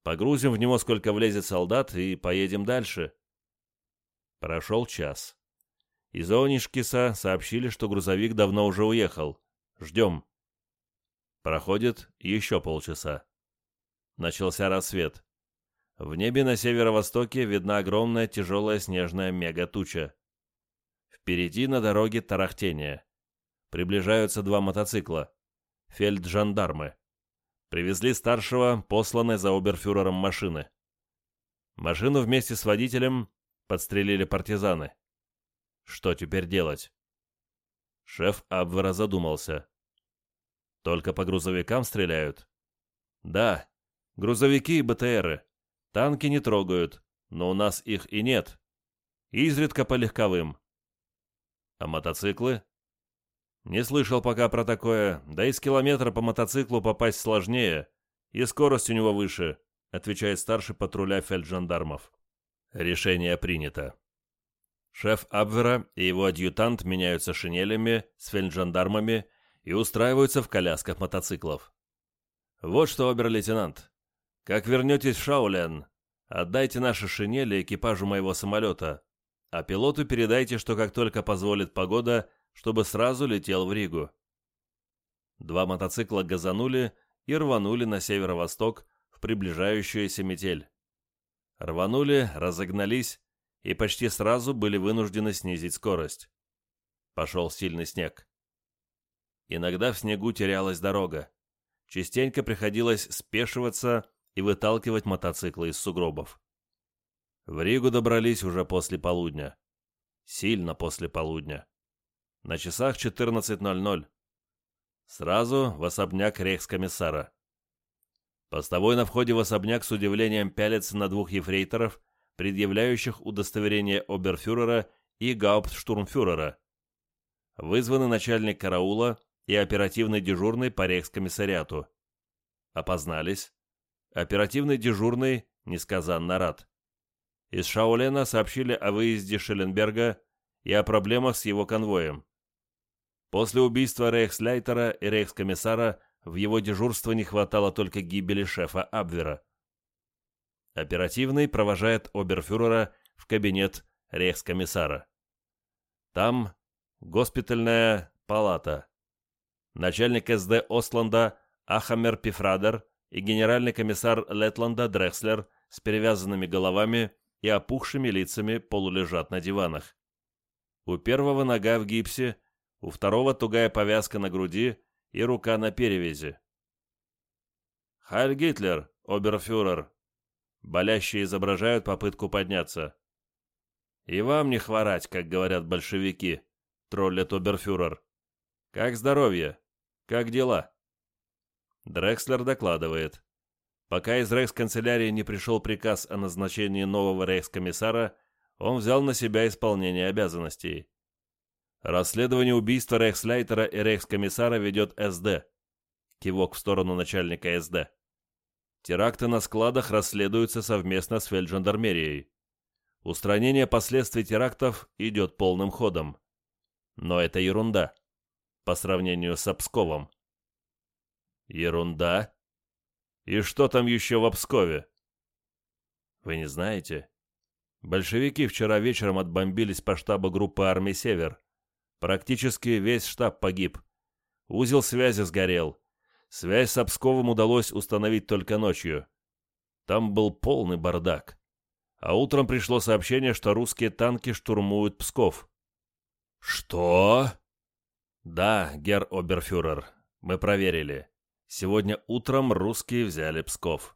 Погрузим в него сколько влезет солдат и поедем дальше. Прошел час. Из Онишкиса сообщили, что грузовик давно уже уехал. Ждем. Проходит еще полчаса. Начался рассвет. В небе на северо-востоке видна огромная тяжелая снежная мегатуча. Впереди на дороге тарахтение. Приближаются два мотоцикла. Фельджандармы. Привезли старшего, посланной за оберфюрером машины. Машину вместе с водителем подстрелили партизаны. Что теперь делать? Шеф Абвера задумался. Только по грузовикам стреляют? Да, грузовики и БТРы. Танки не трогают, но у нас их и нет. Изредка по легковым. А мотоциклы? Не слышал пока про такое. Да и с километра по мотоциклу попасть сложнее. И скорость у него выше», — отвечает старший патруля фельджандармов. Решение принято. Шеф Абвера и его адъютант меняются шинелями с фельджандармами и устраиваются в колясках мотоциклов. «Вот что, обер-лейтенант, как вернетесь в Шаулен, отдайте наши шинели экипажу моего самолета, а пилоту передайте, что как только позволит погода — чтобы сразу летел в Ригу. Два мотоцикла газанули и рванули на северо-восток в приближающуюся метель. Рванули, разогнались и почти сразу были вынуждены снизить скорость. Пошел сильный снег. Иногда в снегу терялась дорога. Частенько приходилось спешиваться и выталкивать мотоциклы из сугробов. В Ригу добрались уже после полудня. Сильно после полудня. На часах 14.00. Сразу в особняк рейхскомиссара. Постовой на входе в особняк с удивлением пялится на двух ефрейторов, предъявляющих удостоверение оберфюрера и гауптштурмфюрера. Вызваны начальник караула и оперативный дежурный по рейхскомиссариату. Опознались. Оперативный дежурный несказанно рад. Из Шаолена сообщили о выезде Шелленберга и о проблемах с его конвоем. После убийства рейхслейтера и рейхскомиссара в его дежурство не хватало только гибели шефа Абвера. Оперативный провожает оберфюрера в кабинет рейхскомиссара. Там госпитальная палата. Начальник СД Осланда Ахамер Пифрадер и генеральный комиссар Летланда Дрекслер с перевязанными головами и опухшими лицами полулежат на диванах. У первого нога в гипсе – у второго тугая повязка на груди и рука на перевязи. «Хайль Гитлер, оберфюрер!» Болящие изображают попытку подняться. «И вам не хворать, как говорят большевики», — троллит оберфюрер. «Как здоровье? Как дела?» Дрекслер докладывает. Пока из рейхсканцелярии не пришел приказ о назначении нового рейхскомиссара, он взял на себя исполнение обязанностей. Расследование убийства рейхслейтера и рейхскомиссара ведет СД. Кивок в сторону начальника СД. Теракты на складах расследуются совместно с фельджандармерией. Устранение последствий терактов идет полным ходом. Но это ерунда. По сравнению с Обсковом. Ерунда? И что там еще в Обскове? Вы не знаете? Большевики вчера вечером отбомбились по штабу группы армии «Север». Практически весь штаб погиб. Узел связи сгорел. Связь с Обсковым удалось установить только ночью. Там был полный бардак. А утром пришло сообщение, что русские танки штурмуют Псков. «Что?» «Да, герр Оберфюрер, мы проверили. Сегодня утром русские взяли Псков.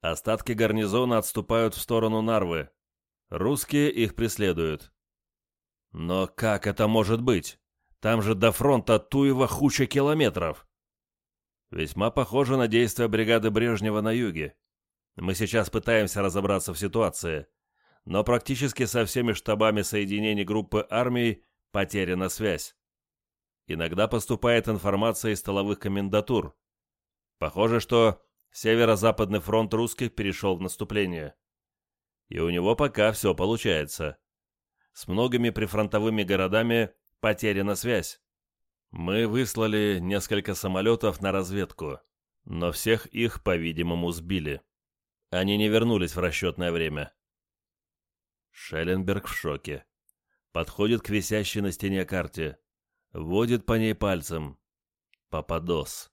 Остатки гарнизона отступают в сторону Нарвы. Русские их преследуют. Но как это может быть? Там же до фронта Туева хуча километров. Весьма похоже на действия бригады Брежнева на юге. Мы сейчас пытаемся разобраться в ситуации, но практически со всеми штабами соединений группы армий потеряна связь. Иногда поступает информация из столовых комендатур. Похоже, что Северо-Западный фронт русских перешел в наступление. И у него пока все получается. С многими прифронтовыми городами потеряна связь. Мы выслали несколько самолетов на разведку, но всех их, по-видимому, сбили. Они не вернулись в расчетное время. Шелленберг в шоке. Подходит к висящей на стене карте. Водит по ней пальцем. Попадос.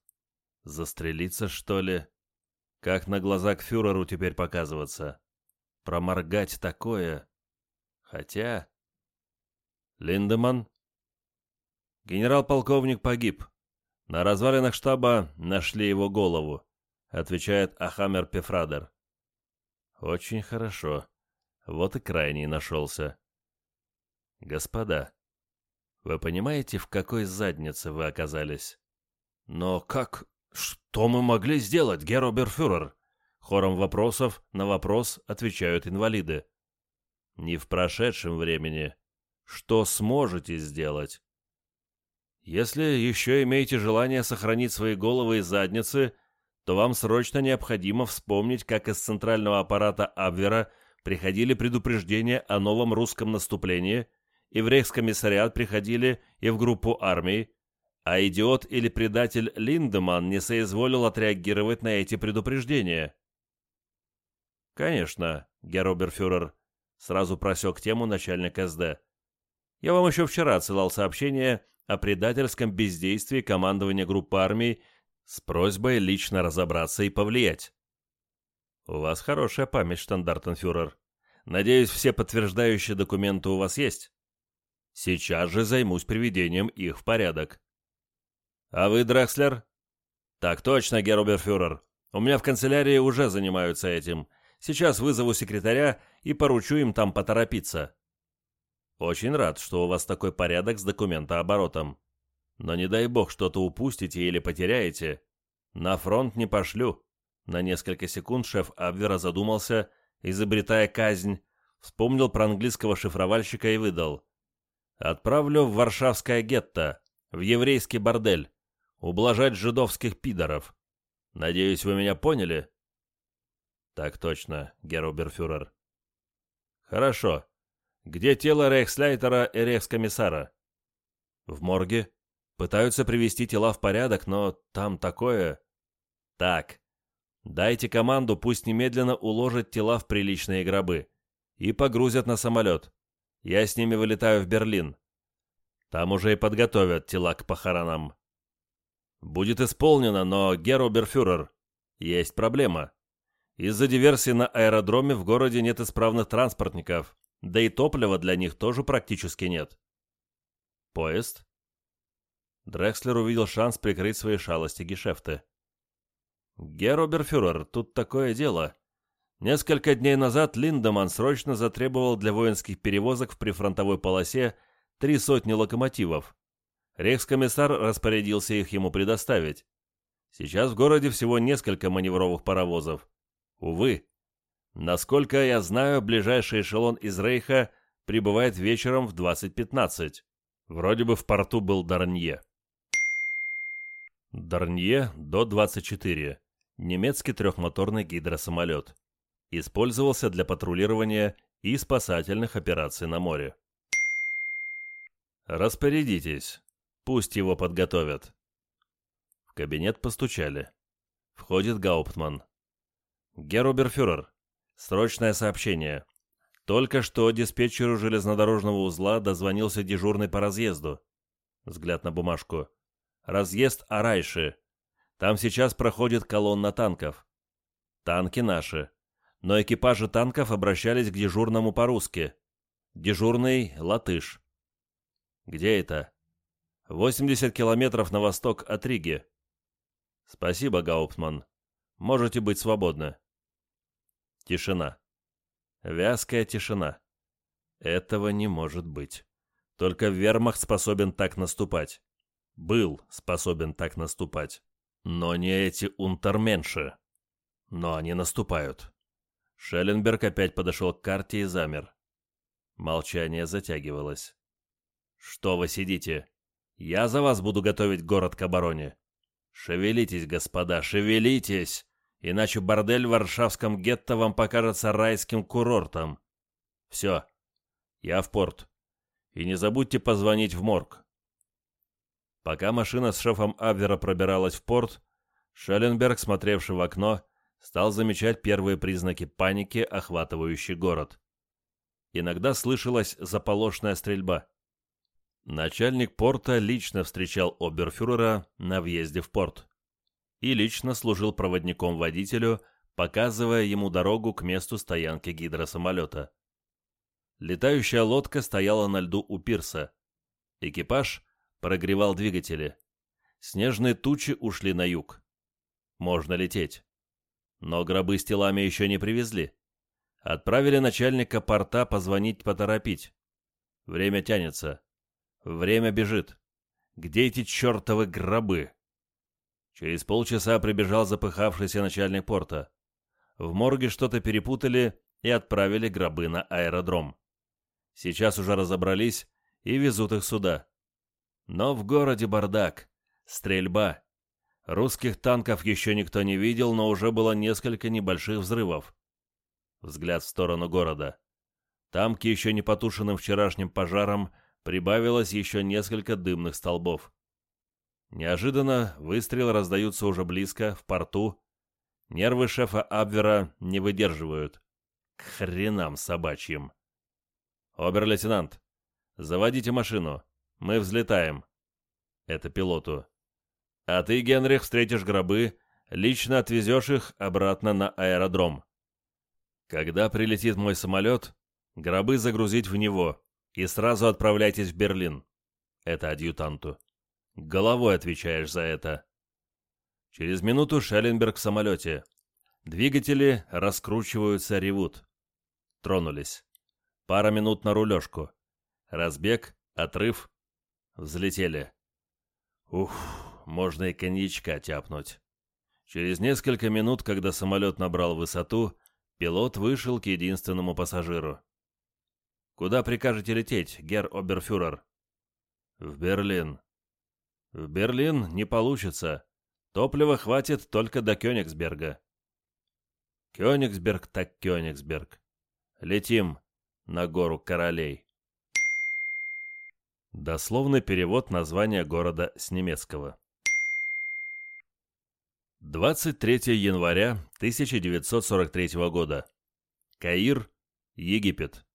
Застрелиться, что ли? Как на глаза к фюреру теперь показываться? Проморгать такое? Хотя... Линдеман? Генерал-полковник погиб. На развалинах штаба нашли его голову, отвечает Ахамер Пефрадер. Очень хорошо. Вот и крайний нашелся. Господа, вы понимаете, в какой заднице вы оказались? Но как... Что мы могли сделать, Героберфюрер? Хором вопросов на вопрос отвечают инвалиды. Не в прошедшем времени, что сможете сделать. Если еще имеете желание сохранить свои головы и задницы, то вам срочно необходимо вспомнить, как из центрального аппарата Абвера приходили предупреждения о новом русском наступлении, и в рейхскомиссариат приходили и в группу армий, а идиот или предатель Линдеман не соизволил отреагировать на эти предупреждения. «Конечно, герр Оберфюрер», — сразу просек тему начальник СД. Я вам еще вчера отсылал сообщение о предательском бездействии командования группы армий с просьбой лично разобраться и повлиять. У вас хорошая память, штандартенфюрер. Надеюсь, все подтверждающие документы у вас есть. Сейчас же займусь приведением их в порядок. А вы, Дракслер? Так точно, Геруберфюрер. У меня в канцелярии уже занимаются этим. Сейчас вызову секретаря и поручу им там поторопиться. Очень рад, что у вас такой порядок с документооборотом. Но не дай бог что-то упустите или потеряете. На фронт не пошлю». На несколько секунд шеф Абвера задумался, изобретая казнь, вспомнил про английского шифровальщика и выдал. «Отправлю в Варшавское гетто, в еврейский бордель, ублажать жидовских пидоров. Надеюсь, вы меня поняли?» «Так точно, героберфюрер». «Хорошо. Где тело рейхслейтера и рейхскомиссара? В морге. Пытаются привести тела в порядок, но там такое... Так. Дайте команду, пусть немедленно уложат тела в приличные гробы. И погрузят на самолет. Я с ними вылетаю в Берлин. Там уже и подготовят тела к похоронам. Будет исполнено, но, Геруберфюрер, есть проблема. Из-за диверсии на аэродроме в городе нет исправных транспортников. Да и топлива для них тоже практически нет. Поезд? Дрекслер увидел шанс прикрыть свои шалости гешефты. Героберфюрер, тут такое дело. Несколько дней назад Линдеман срочно затребовал для воинских перевозок в прифронтовой полосе три сотни локомотивов. Рейхскомиссар распорядился их ему предоставить. Сейчас в городе всего несколько маневровых паровозов. Увы, Насколько я знаю, ближайший эшелон из Рейха прибывает вечером в 20.15. Вроде бы в порту был Дарнье. Дарнье До-24. Немецкий трехмоторный гидросамолет. Использовался для патрулирования и спасательных операций на море. «Распорядитесь. Пусть его подготовят». В кабинет постучали. Входит Гауптман. «Геруберфюрер, Срочное сообщение. Только что диспетчеру железнодорожного узла дозвонился дежурный по разъезду. Взгляд на бумажку. Разъезд Арайши. Там сейчас проходит колонна танков. Танки наши. Но экипажи танков обращались к дежурному по-русски. Дежурный — латыш. Где это? 80 километров на восток от Риги. Спасибо, Гауптман. Можете быть свободны. Тишина. Вязкая тишина. Этого не может быть. Только вермахт способен так наступать. Был способен так наступать. Но не эти унтерменши. Но они наступают. Шелленберг опять подошел к карте и замер. Молчание затягивалось. «Что вы сидите? Я за вас буду готовить город к обороне. Шевелитесь, господа, шевелитесь!» Иначе бордель в Варшавском гетто вам покажется райским курортом. Все. Я в порт. И не забудьте позвонить в морг. Пока машина с шефом Абвера пробиралась в порт, Шелленберг, смотревший в окно, стал замечать первые признаки паники, охватывающей город. Иногда слышалась заполошная стрельба. Начальник порта лично встречал оберфюрера на въезде в порт и лично служил проводником водителю, показывая ему дорогу к месту стоянки гидросамолета. Летающая лодка стояла на льду у пирса. Экипаж прогревал двигатели. Снежные тучи ушли на юг. Можно лететь. Но гробы с телами еще не привезли. Отправили начальника порта позвонить поторопить. Время тянется. Время бежит. Где эти чертовы гробы? Через полчаса прибежал запыхавшийся начальник порта. В морге что-то перепутали и отправили гробы на аэродром. Сейчас уже разобрались и везут их сюда. Но в городе бардак, стрельба. Русских танков еще никто не видел, но уже было несколько небольших взрывов. Взгляд в сторону города. Там, к еще не потушенным вчерашним пожарам, прибавилось еще несколько дымных столбов. Неожиданно выстрелы раздаются уже близко, в порту. Нервы шефа Абвера не выдерживают. К хренам собачьим. «Обер-лейтенант, заводите машину. Мы взлетаем». Это пилоту. «А ты, Генрих, встретишь гробы, лично отвезешь их обратно на аэродром. Когда прилетит мой самолет, гробы загрузить в него и сразу отправляйтесь в Берлин». Это адъютанту. Головой отвечаешь за это. Через минуту Шелленберг в самолете. Двигатели раскручиваются, ревут. Тронулись. Пара минут на рулежку. Разбег, отрыв. Взлетели. Ух, можно и коньячка тяпнуть. Через несколько минут, когда самолет набрал высоту, пилот вышел к единственному пассажиру. «Куда прикажете лететь, Герр Оберфюрер?» «В Берлин», в Берлин не получится. Топлива хватит только до Кёнигсберга. Кёнигсберг так Кёнигсберг. Летим на гору королей. Дословный перевод названия города с немецкого. 23 января 1943 года. Каир, Египет.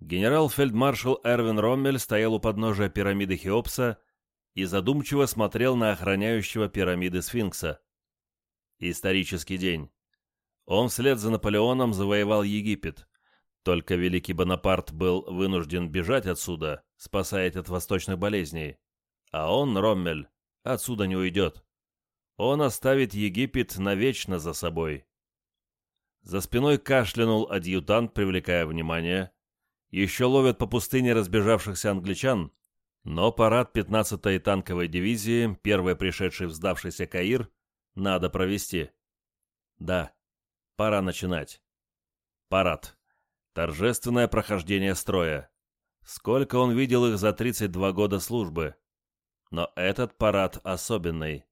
Генерал-фельдмаршал Эрвин Роммель стоял у подножия пирамиды Хеопса и задумчиво смотрел на охраняющего пирамиды сфинкса. Исторический день. Он вслед за Наполеоном завоевал Египет. Только великий Бонапарт был вынужден бежать отсюда, спасаясь от восточных болезней. А он, Роммель, отсюда не уйдет. Он оставит Египет навечно за собой. За спиной кашлянул адъютант, привлекая внимание. Еще ловят по пустыне разбежавшихся англичан, но парад 15-й танковой дивизии, первой пришедшей в сдавшийся Каир, надо провести. Да, пора начинать. Парад. Торжественное прохождение строя. Сколько он видел их за 32 года службы. Но этот парад особенный.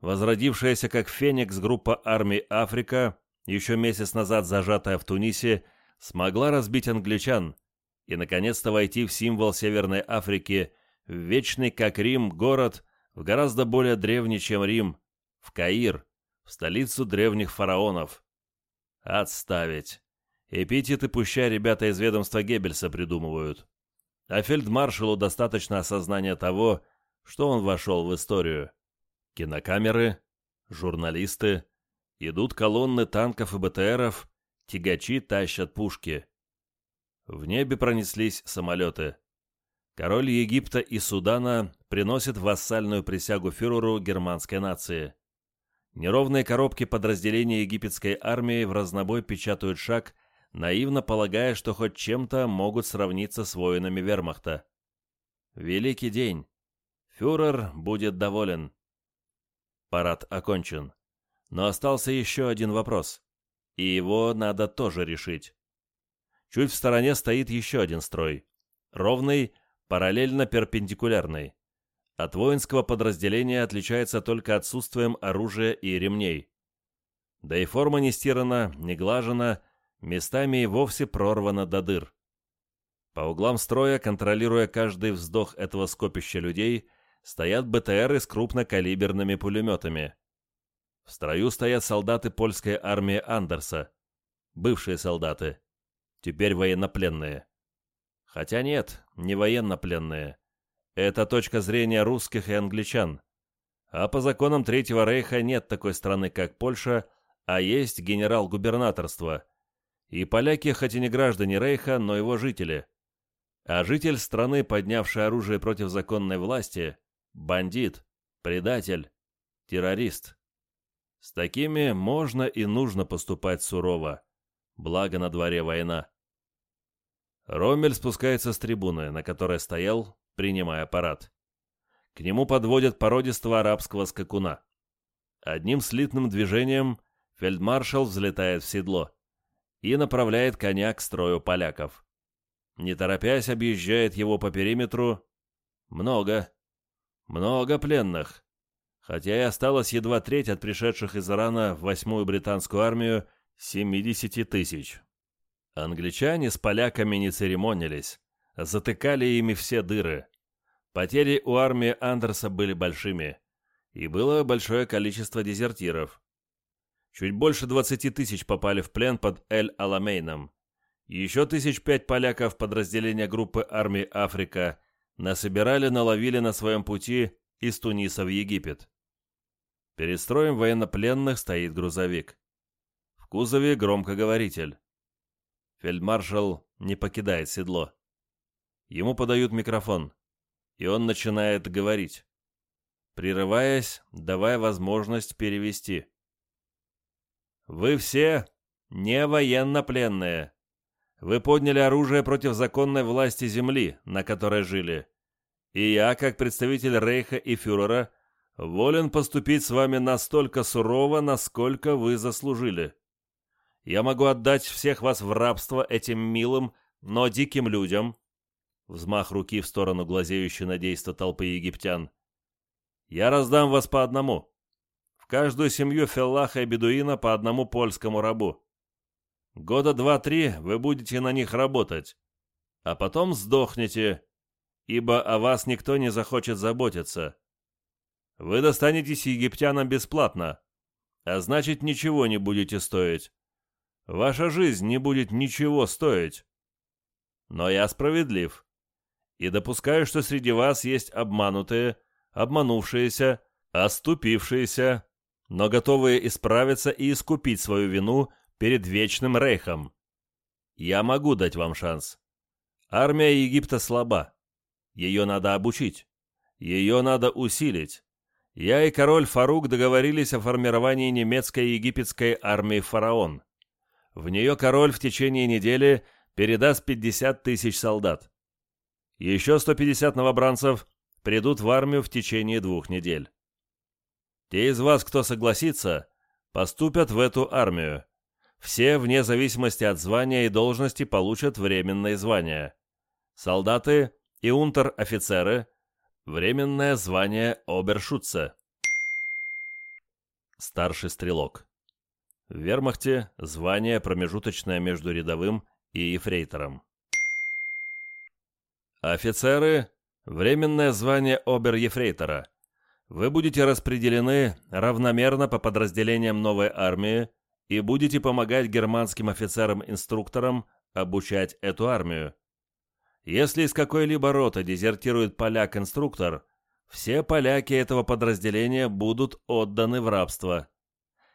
Возродившаяся как «Феникс» группа армий «Африка», еще месяц назад зажатая в Тунисе, смогла разбить англичан и, наконец-то, войти в символ Северной Африки – вечный, как Рим, город в гораздо более древний, чем Рим, в Каир, в столицу древних фараонов. Отставить. Эпитеты пуща ребята из ведомства Геббельса придумывают. А фельдмаршалу достаточно осознания того, что он вошел в историю. Кинокамеры, журналисты, идут колонны танков и БТРов, тягачи тащат пушки. В небе пронеслись самолеты. Король Египта и Судана приносит вассальную присягу фюреру германской нации. Неровные коробки подразделения египетской армии в разнобой печатают шаг, наивно полагая, что хоть чем-то могут сравниться с воинами вермахта. Великий день. Фюрер будет доволен. Парад окончен. Но остался еще один вопрос. И его надо тоже решить. Чуть в стороне стоит еще один строй. Ровный, параллельно перпендикулярной. От воинского подразделения отличается только отсутствием оружия и ремней. Да и форма не стирана, не глажена, местами и вовсе прорвана до дыр. По углам строя, контролируя каждый вздох этого скопища людей, стоят БТРы с крупнокалиберными пулеметами. В строю стоят солдаты польской армии Андерса, бывшие солдаты, теперь военнопленные. Хотя нет, не военнопленные. Это точка зрения русских и англичан. А по законам Третьего Рейха нет такой страны, как Польша, а есть генерал-губернаторство. И поляки, хоть и не граждане Рейха, но его жители. А житель страны, поднявший оружие против законной власти, бандит, предатель, террорист. С такими можно и нужно поступать сурово. Благо на дворе война. Роммель спускается с трибуны, на которой стоял, принимая парад. К нему подводят породистого арабского скакуна. Одним слитным движением фельдмаршал взлетает в седло и направляет коня к строю поляков. Не торопясь, объезжает его по периметру. Много. Много пленных. Хотя и осталось едва треть от пришедших из Ирана в восьмую британскую армию 70 тысяч. Англичане с поляками не церемонились, затыкали ими все дыры. Потери у армии Андерса были большими, и было большое количество дезертиров. Чуть больше 20 тысяч попали в плен под Эль-Аламейном. Еще тысяч пять поляков подразделения группы армии Африка насобирали, наловили на своем пути из Туниса в Египет. Перестроим военнопленных стоит грузовик. В кузове громкоговоритель. Фельдмаршал не покидает седло. Ему подают микрофон, и он начинает говорить, прерываясь, давая возможность перевести. «Вы все не военнопленные. Вы подняли оружие против законной власти Земли, на которой жили. И я, как представитель Рейха и фюрера, волен поступить с вами настолько сурово, насколько вы заслужили. Я могу отдать всех вас в рабство этим милым, но диким людям. Взмах руки в сторону глазеющей на действо толпы египтян. Я раздам вас по одному. В каждую семью феллаха и бедуина по одному польскому рабу. Года два-три вы будете на них работать, а потом сдохнете, ибо о вас никто не захочет заботиться. Вы достанетесь египтянам бесплатно, а значит ничего не будете стоить. Ваша жизнь не будет ничего стоить. Но я справедлив и допускаю, что среди вас есть обманутые, обманувшиеся, оступившиеся, но готовые исправиться и искупить свою вину перед Вечным Рейхом. Я могу дать вам шанс. Армия Египта слаба. Ее надо обучить. Ее надо усилить. Я и король Фарук договорились о формировании немецкой египетской армии «Фараон». В нее король в течение недели передаст 50 тысяч солдат. Еще 150 новобранцев придут в армию в течение двух недель. Те из вас, кто согласится, поступят в эту армию. Все, вне зависимости от звания и должности, получат временное звание. Солдаты и унтер-офицеры – временное звание обершутца. Старший стрелок в вермахте звание промежуточное между рядовым и ефрейтором. Офицеры – временное звание обер-ефрейтора. Вы будете распределены равномерно по подразделениям новой армии и будете помогать германским офицерам-инструкторам обучать эту армию. Если из какой-либо роты дезертирует поляк-инструктор, все поляки этого подразделения будут отданы в рабство –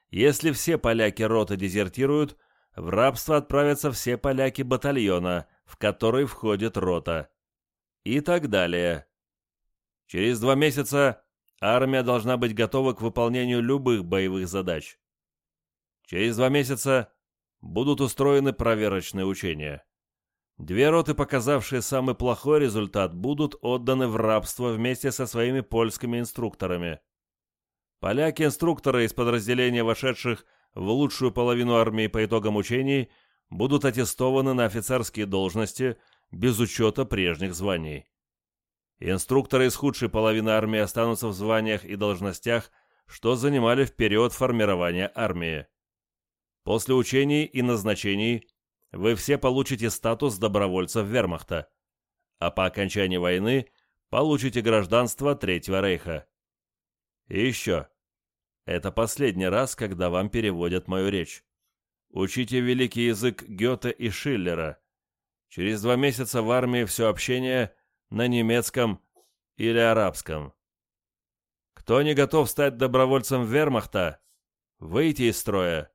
если все поляки роты дезертируют, в рабство отправятся все поляки батальона, в который входит рота. И так далее. Через два месяца армия должна быть готова к выполнению любых боевых задач. Через два месяца будут устроены проверочные учения. Две роты, показавшие самый плохой результат, будут отданы в рабство вместе со своими польскими инструкторами. Поляки, инструкторы из подразделения вошедших в лучшую половину армии по итогам учений, будут аттестованы на офицерские должности без учета прежних званий. Инструкторы из худшей половины армии останутся в званиях и должностях, что занимали в период формирования армии. После учений и назначений вы все получите статус добровольцев вермахта, а по окончании войны получите гражданство Третьего Рейха. И еще. Это последний раз, когда вам переводят мою речь. Учите великий язык Гёте и Шиллера. Через два месяца в армии все общение на немецком или арабском. Кто не готов стать добровольцем вермахта, выйти из строя.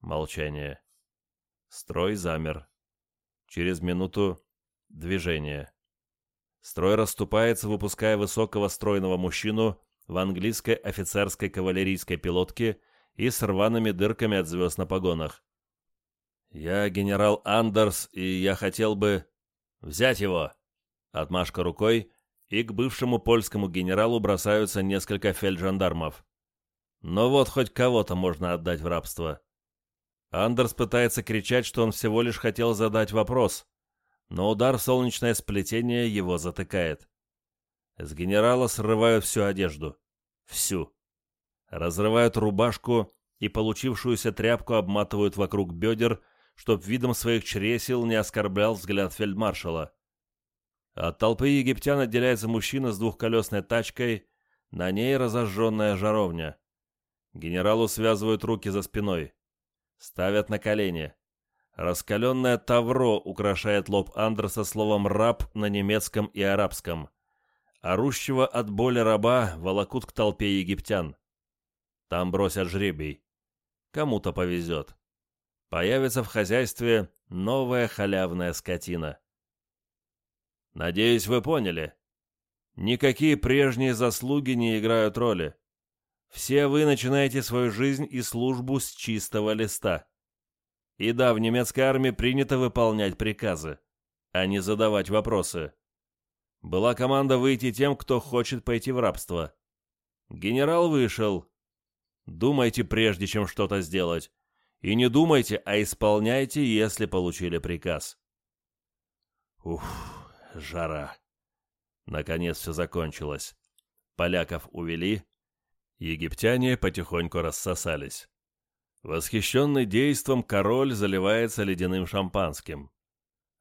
Молчание. Строй замер. Через минуту движение. Строй расступается, выпуская высокого стройного мужчину в английской офицерской кавалерийской пилотке и с рваными дырками от звезд на погонах. «Я генерал Андерс, и я хотел бы...» «Взять его!» Отмашка рукой, и к бывшему польскому генералу бросаются несколько фельджандармов. Но вот хоть кого-то можно отдать в рабство. Андерс пытается кричать, что он всего лишь хотел задать вопрос, но удар солнечное сплетение его затыкает. С генерала срывают всю одежду. Всю. Разрывают рубашку и получившуюся тряпку обматывают вокруг бедер, чтоб видом своих чресел не оскорблял взгляд фельдмаршала. От толпы египтян отделяется мужчина с двухколесной тачкой, на ней разожженная жаровня. Генералу связывают руки за спиной. Ставят на колени. Раскаленное тавро украшает лоб Андерса словом «раб» на немецком и арабском. Орущего от боли раба волокут к толпе египтян. Там бросят жребий. Кому-то повезет. Появится в хозяйстве новая халявная скотина. Надеюсь, вы поняли. Никакие прежние заслуги не играют роли. Все вы начинаете свою жизнь и службу с чистого листа. И да, в немецкой армии принято выполнять приказы, а не задавать вопросы. Была команда выйти тем, кто хочет пойти в рабство. Генерал вышел. Думайте, прежде чем что-то сделать. И не думайте, а исполняйте, если получили приказ. Уф, жара. Наконец все закончилось. Поляков увели, египтяне потихоньку рассосались. Восхищенный действом король заливается ледяным шампанским.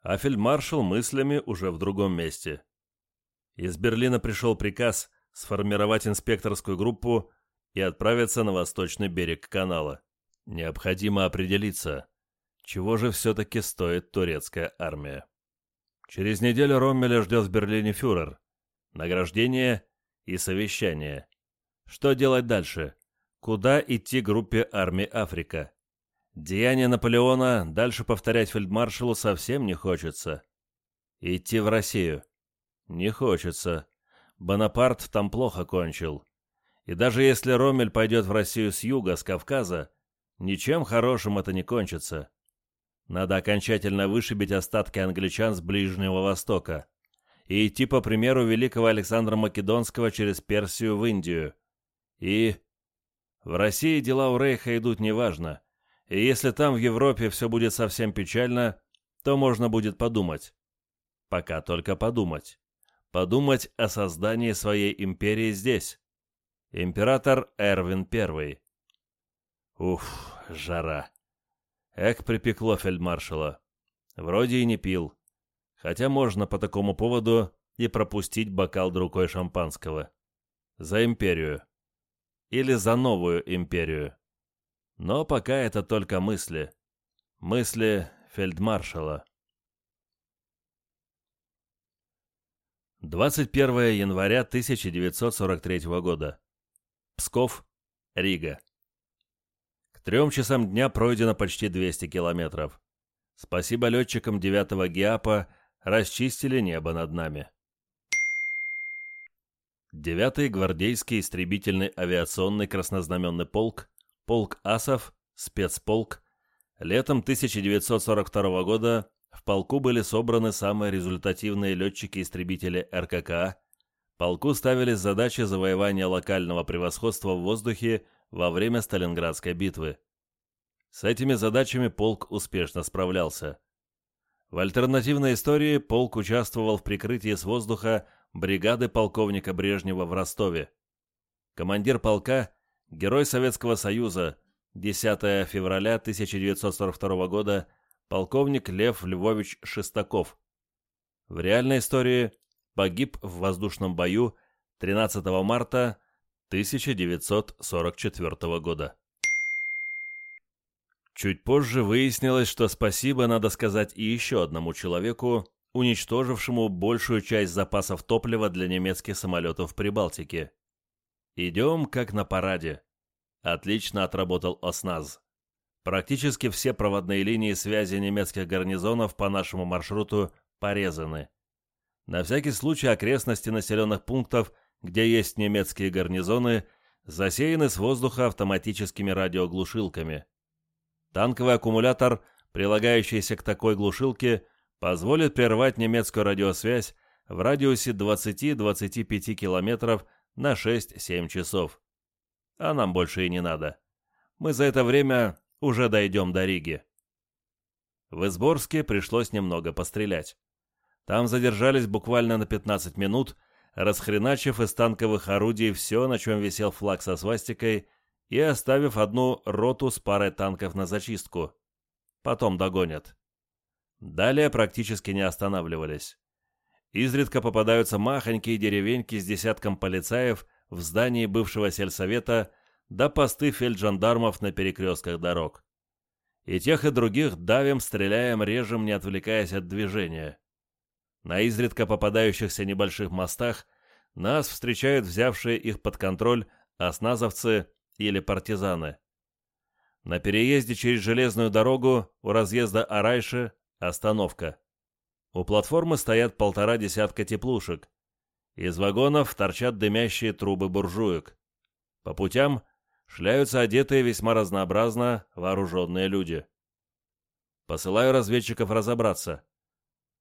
А фельдмаршал мыслями уже в другом месте. Из Берлина пришел приказ сформировать инспекторскую группу и отправиться на восточный берег канала. Необходимо определиться, чего же все-таки стоит турецкая армия. Через неделю Роммеля ждет в Берлине фюрер. Награждение и совещание. Что делать дальше? Куда идти группе армии Африка? Деяния Наполеона дальше повторять фельдмаршалу совсем не хочется. Идти в Россию? Не хочется. Бонапарт там плохо кончил. И даже если Ромель пойдет в Россию с юга, с Кавказа, ничем хорошим это не кончится. Надо окончательно вышибить остатки англичан с Ближнего Востока и идти по примеру великого Александра Македонского через Персию в Индию. И в России дела у Рейха идут неважно, и если там в Европе все будет совсем печально, то можно будет подумать. Пока только подумать. Подумать о создании своей империи здесь. Император Эрвин I. Уф, жара. Эк припекло фельдмаршала. Вроде и не пил. Хотя можно по такому поводу и пропустить бокал другой шампанского. За империю или за новую империю. Но пока это только мысли. Мысли фельдмаршала. 21 января 1943 года. Псков, Рига. К трем часам дня пройдено почти 200 километров. Спасибо летчикам 9-го ГИАПа, расчистили небо над нами. 9 гвардейский истребительный авиационный краснознаменный полк, полк АСов, спецполк, летом 1942 года в полку были собраны самые результативные летчики-истребители РКК. полку ставились задачи завоевания локального превосходства в воздухе во время Сталинградской битвы. С этими задачами полк успешно справлялся. В альтернативной истории полк участвовал в прикрытии с воздуха бригады полковника Брежнева в Ростове. Командир полка – Герой Советского Союза, 10 февраля 1942 года, полковник Лев Львович Шестаков. В реальной истории погиб в воздушном бою 13 марта 1944 года. Чуть позже выяснилось, что спасибо надо сказать и еще одному человеку, уничтожившему большую часть запасов топлива для немецких самолетов в Прибалтике. Идем как на параде. Отлично отработал ОСНАЗ. Практически все проводные линии связи немецких гарнизонов по нашему маршруту порезаны. На всякий случай окрестности населенных пунктов, где есть немецкие гарнизоны, засеяны с воздуха автоматическими радиоглушилками. Танковый аккумулятор, прилагающийся к такой глушилке, позволит прервать немецкую радиосвязь в радиусе 20-25 километров на 6-7 часов. А нам больше и не надо. Мы за это время уже дойдем до Риги. В Изборске пришлось немного пострелять. Там задержались буквально на 15 минут, расхреначив из танковых орудий все, на чем висел флаг со свастикой, и оставив одну роту с парой танков на зачистку. Потом догонят. Далее практически не останавливались. Изредка попадаются махонькие деревеньки с десятком полицаев в здании бывшего сельсовета да посты фельджандармов на перекрестках дорог. И тех, и других давим, стреляем, режем, не отвлекаясь от движения. На изредка попадающихся небольших мостах нас встречают взявшие их под контроль осназовцы или партизаны. На переезде через железную дорогу у разъезда Арайши Остановка. У платформы стоят полтора десятка теплушек. Из вагонов торчат дымящие трубы буржуек. По путям шляются одетые весьма разнообразно вооруженные люди. Посылаю разведчиков разобраться.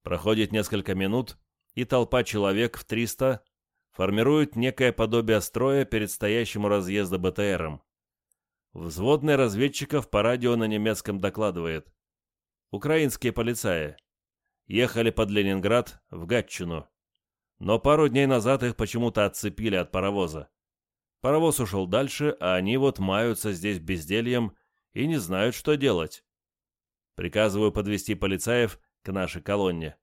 Проходит несколько минут, и толпа человек в 300 формирует некое подобие строя перед стоящему разъезда БТРом. Взводный разведчиков по радио на немецком докладывает. Украинские полицаи. Ехали под Ленинград, в Гатчину. Но пару дней назад их почему-то отцепили от паровоза. Паровоз ушел дальше, а они вот маются здесь бездельем и не знают, что делать. Приказываю подвести полицаев к нашей колонне.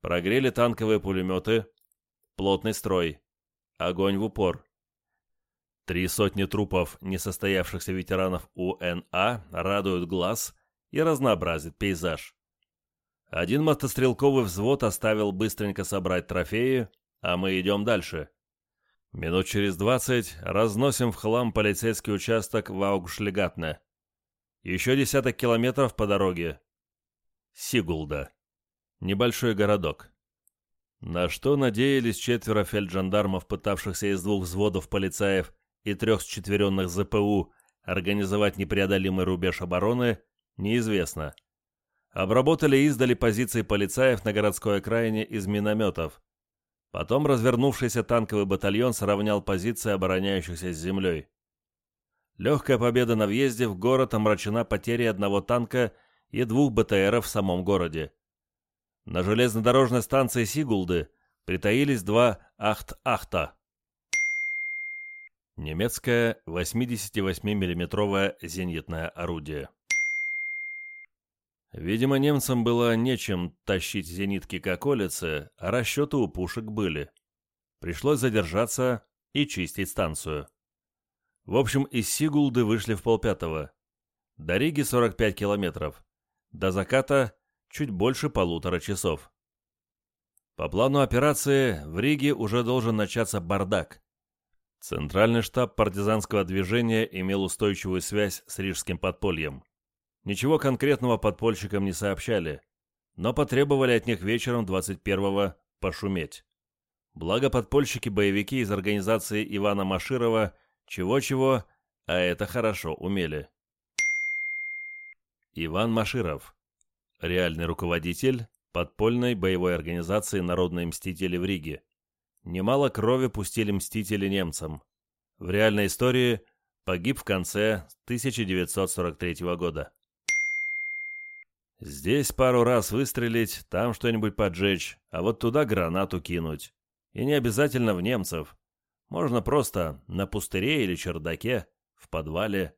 Прогрели танковые пулеметы. Плотный строй. Огонь в упор. Три сотни трупов несостоявшихся ветеранов УНА радуют глаз – и разнообразит пейзаж. Один мотострелковый взвод оставил быстренько собрать трофеи, а мы идем дальше. Минут через двадцать разносим в хлам полицейский участок в Аугшлегатне. Еще десяток километров по дороге. Сигулда. Небольшой городок. На что надеялись четверо фельджандармов, пытавшихся из двух взводов полицаев и трех счетверенных ЗПУ организовать непреодолимый рубеж обороны, Неизвестно. Обработали и издали позиции полицаев на городской окраине из минометов. Потом развернувшийся танковый батальон сравнял позиции обороняющихся с землей. Легкая победа на въезде в город омрачена потерей одного танка и двух БТРов в самом городе. На железнодорожной станции Сигулды притаились два Ахт-Ахта. Немецкое 88 миллиметровое зенитное орудие. Видимо, немцам было нечем тащить зенитки к Коколицы, а расчеты у пушек были. Пришлось задержаться и чистить станцию. В общем, из Сигулды вышли в полпятого. До Риги 45 километров. До заката чуть больше полутора часов. По плану операции в Риге уже должен начаться бардак. Центральный штаб партизанского движения имел устойчивую связь с рижским подпольем. Ничего конкретного подпольщикам не сообщали, но потребовали от них вечером 21-го пошуметь. Благо подпольщики-боевики из организации Ивана Маширова чего-чего, а это хорошо умели. Иван Маширов. Реальный руководитель подпольной боевой организации «Народные мстители» в Риге. Немало крови пустили мстители немцам. В реальной истории погиб в конце 1943 года. Здесь пару раз выстрелить, там что-нибудь поджечь, а вот туда гранату кинуть. И не обязательно в немцев. Можно просто на пустыре или чердаке, в подвале.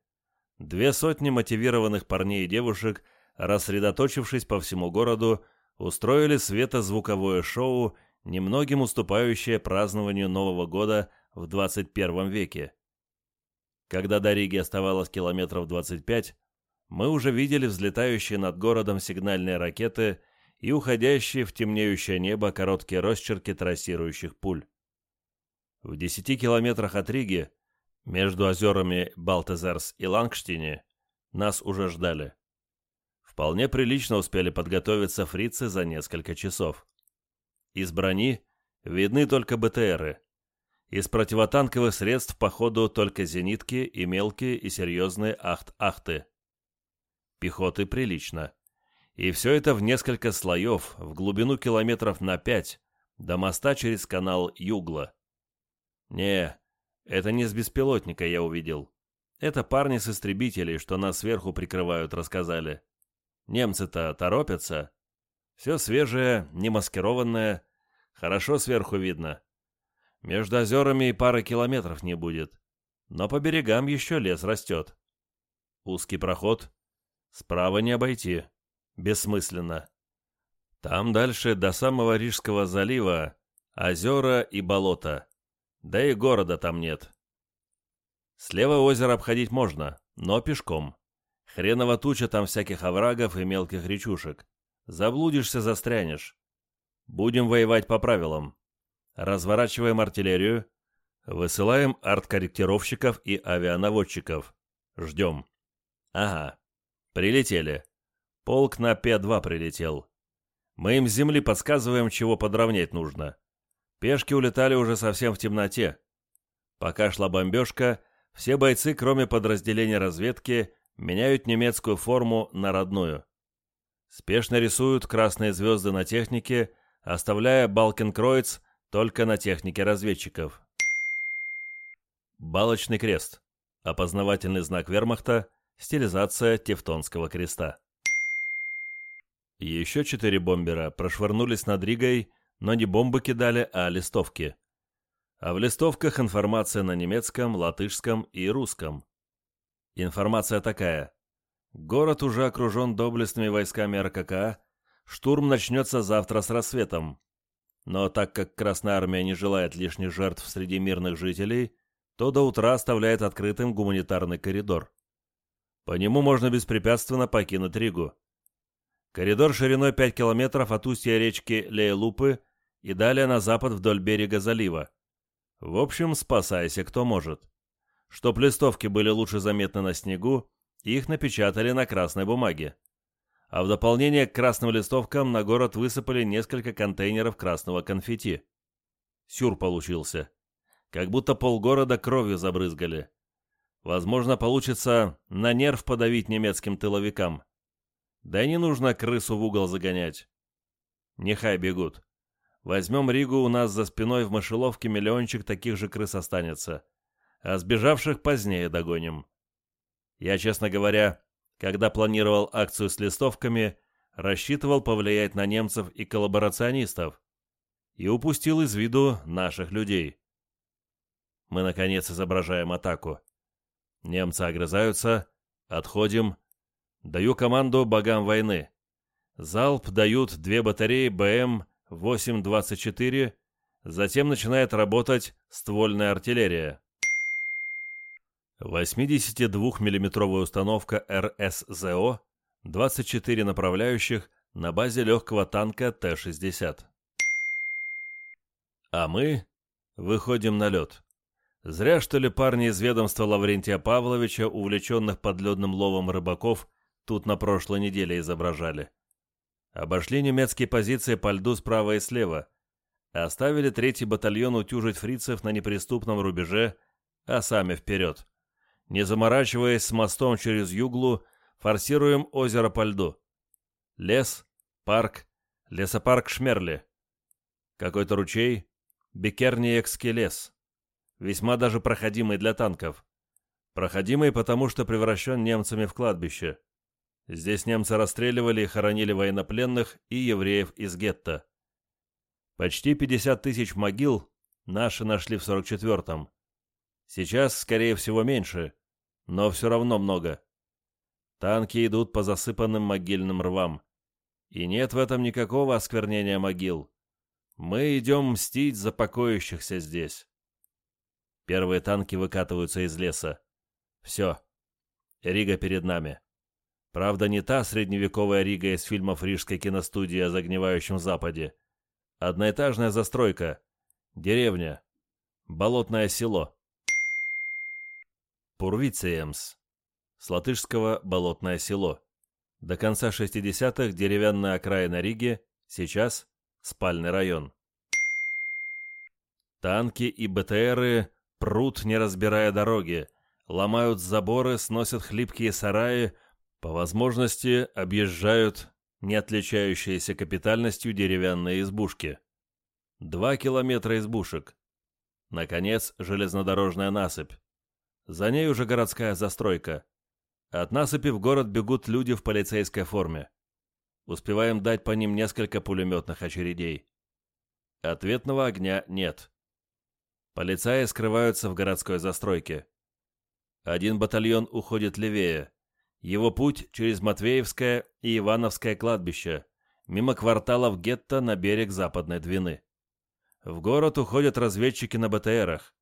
Две сотни мотивированных парней и девушек, рассредоточившись по всему городу, устроили светозвуковое шоу, немногим уступающее празднованию Нового года в 21 веке. Когда до Риги оставалось километров 25, мы уже видели взлетающие над городом сигнальные ракеты и уходящие в темнеющее небо короткие росчерки трассирующих пуль. В 10 километрах от Риги, между озерами Балтезерс и Лангштине, нас уже ждали. Вполне прилично успели подготовиться фрицы за несколько часов. Из брони видны только БТРы. Из противотанковых средств по ходу только зенитки и мелкие и серьезные ахт-ахты пехоты прилично. И все это в несколько слоев, в глубину километров на пять, до моста через канал Югла. Не, это не с беспилотника я увидел. Это парни с истребителей, что нас сверху прикрывают, рассказали. Немцы-то торопятся. Все свежее, не маскированное, хорошо сверху видно. Между озерами и пары километров не будет. Но по берегам еще лес растет. Узкий проход, Справа не обойти. Бессмысленно. Там дальше до самого Рижского залива озера и болота. Да и города там нет. Слева озеро обходить можно, но пешком. Хренова туча там всяких оврагов и мелких речушек. Заблудишься, застрянешь. Будем воевать по правилам. Разворачиваем артиллерию. Высылаем арткорректировщиков и авианаводчиков. Ждем. Ага. Прилетели. Полк на П-2 прилетел. Мы им с земли подсказываем, чего подровнять нужно. Пешки улетали уже совсем в темноте. Пока шла бомбежка, все бойцы, кроме подразделения разведки, меняют немецкую форму на родную. Спешно рисуют красные звезды на технике, оставляя Балкенкройц только на технике разведчиков. Балочный крест – опознавательный знак вермахта, Стилизация Тевтонского креста. Еще четыре бомбера прошвырнулись над Ригой, но не бомбы кидали, а листовки. А в листовках информация на немецком, латышском и русском. Информация такая. Город уже окружен доблестными войсками РКК, штурм начнется завтра с рассветом. Но так как Красная Армия не желает лишних жертв среди мирных жителей, то до утра оставляет открытым гуманитарный коридор. По нему можно беспрепятственно покинуть Ригу. Коридор шириной 5 километров от устья речки Лейлупы и далее на запад вдоль берега залива. В общем, спасайся кто может. Чтоб листовки были лучше заметны на снегу, их напечатали на красной бумаге. А в дополнение к красным листовкам на город высыпали несколько контейнеров красного конфетти. Сюр получился. Как будто полгорода кровью забрызгали. Возможно, получится на нерв подавить немецким тыловикам. Да и не нужно крысу в угол загонять. Нехай бегут. Возьмем Ригу, у нас за спиной в мышеловке миллиончик таких же крыс останется. А сбежавших позднее догоним. Я, честно говоря, когда планировал акцию с листовками, рассчитывал повлиять на немцев и коллаборационистов. И упустил из виду наших людей. Мы, наконец, изображаем атаку. Немцы огрызаются, отходим. Даю команду богам войны. Залп дают две батареи БМ-824, затем начинает работать ствольная артиллерия. 82-мм установка РСЗО, 24 направляющих на базе легкого танка Т-60. А мы выходим на лед. Зря, что ли, парни из ведомства Лаврентия Павловича, увлеченных подледным ловом рыбаков, тут на прошлой неделе изображали. Обошли немецкие позиции по льду справа и слева, оставили третий батальон утюжить фрицев на неприступном рубеже, а сами вперед. Не заморачиваясь с мостом через Юглу, форсируем озеро по льду. Лес, парк, лесопарк Шмерли. Какой-то ручей, Бекерниекский лес. Весьма даже проходимый для танков. Проходимый потому, что превращен немцами в кладбище. Здесь немцы расстреливали и хоронили военнопленных и евреев из гетто. Почти 50 тысяч могил наши нашли в 44-м. Сейчас, скорее всего, меньше, но все равно много. Танки идут по засыпанным могильным рвам. И нет в этом никакого осквернения могил. Мы идем мстить за покоящихся здесь. Первые танки выкатываются из леса. Все. Рига перед нами. Правда, не та средневековая Рига из фильмов рижской киностудии о загнивающем западе. Одноэтажная застройка. Деревня. Болотное село. Пурвицеемс. С латышского «болотное село». До конца 60-х деревянная окраина Риги, сейчас спальный район. Танки и БТРы прут, не разбирая дороги, ломают заборы, сносят хлипкие сараи, по возможности объезжают не отличающиеся капитальностью деревянные избушки. Два километра избушек. Наконец, железнодорожная насыпь. За ней уже городская застройка. От насыпи в город бегут люди в полицейской форме. Успеваем дать по ним несколько пулеметных очередей. Ответного огня нет. Полицаи скрываются в городской застройке. Один батальон уходит левее. Его путь через Матвеевское и Ивановское кладбище, мимо кварталов гетто на берег Западной Двины. В город уходят разведчики на БТРах.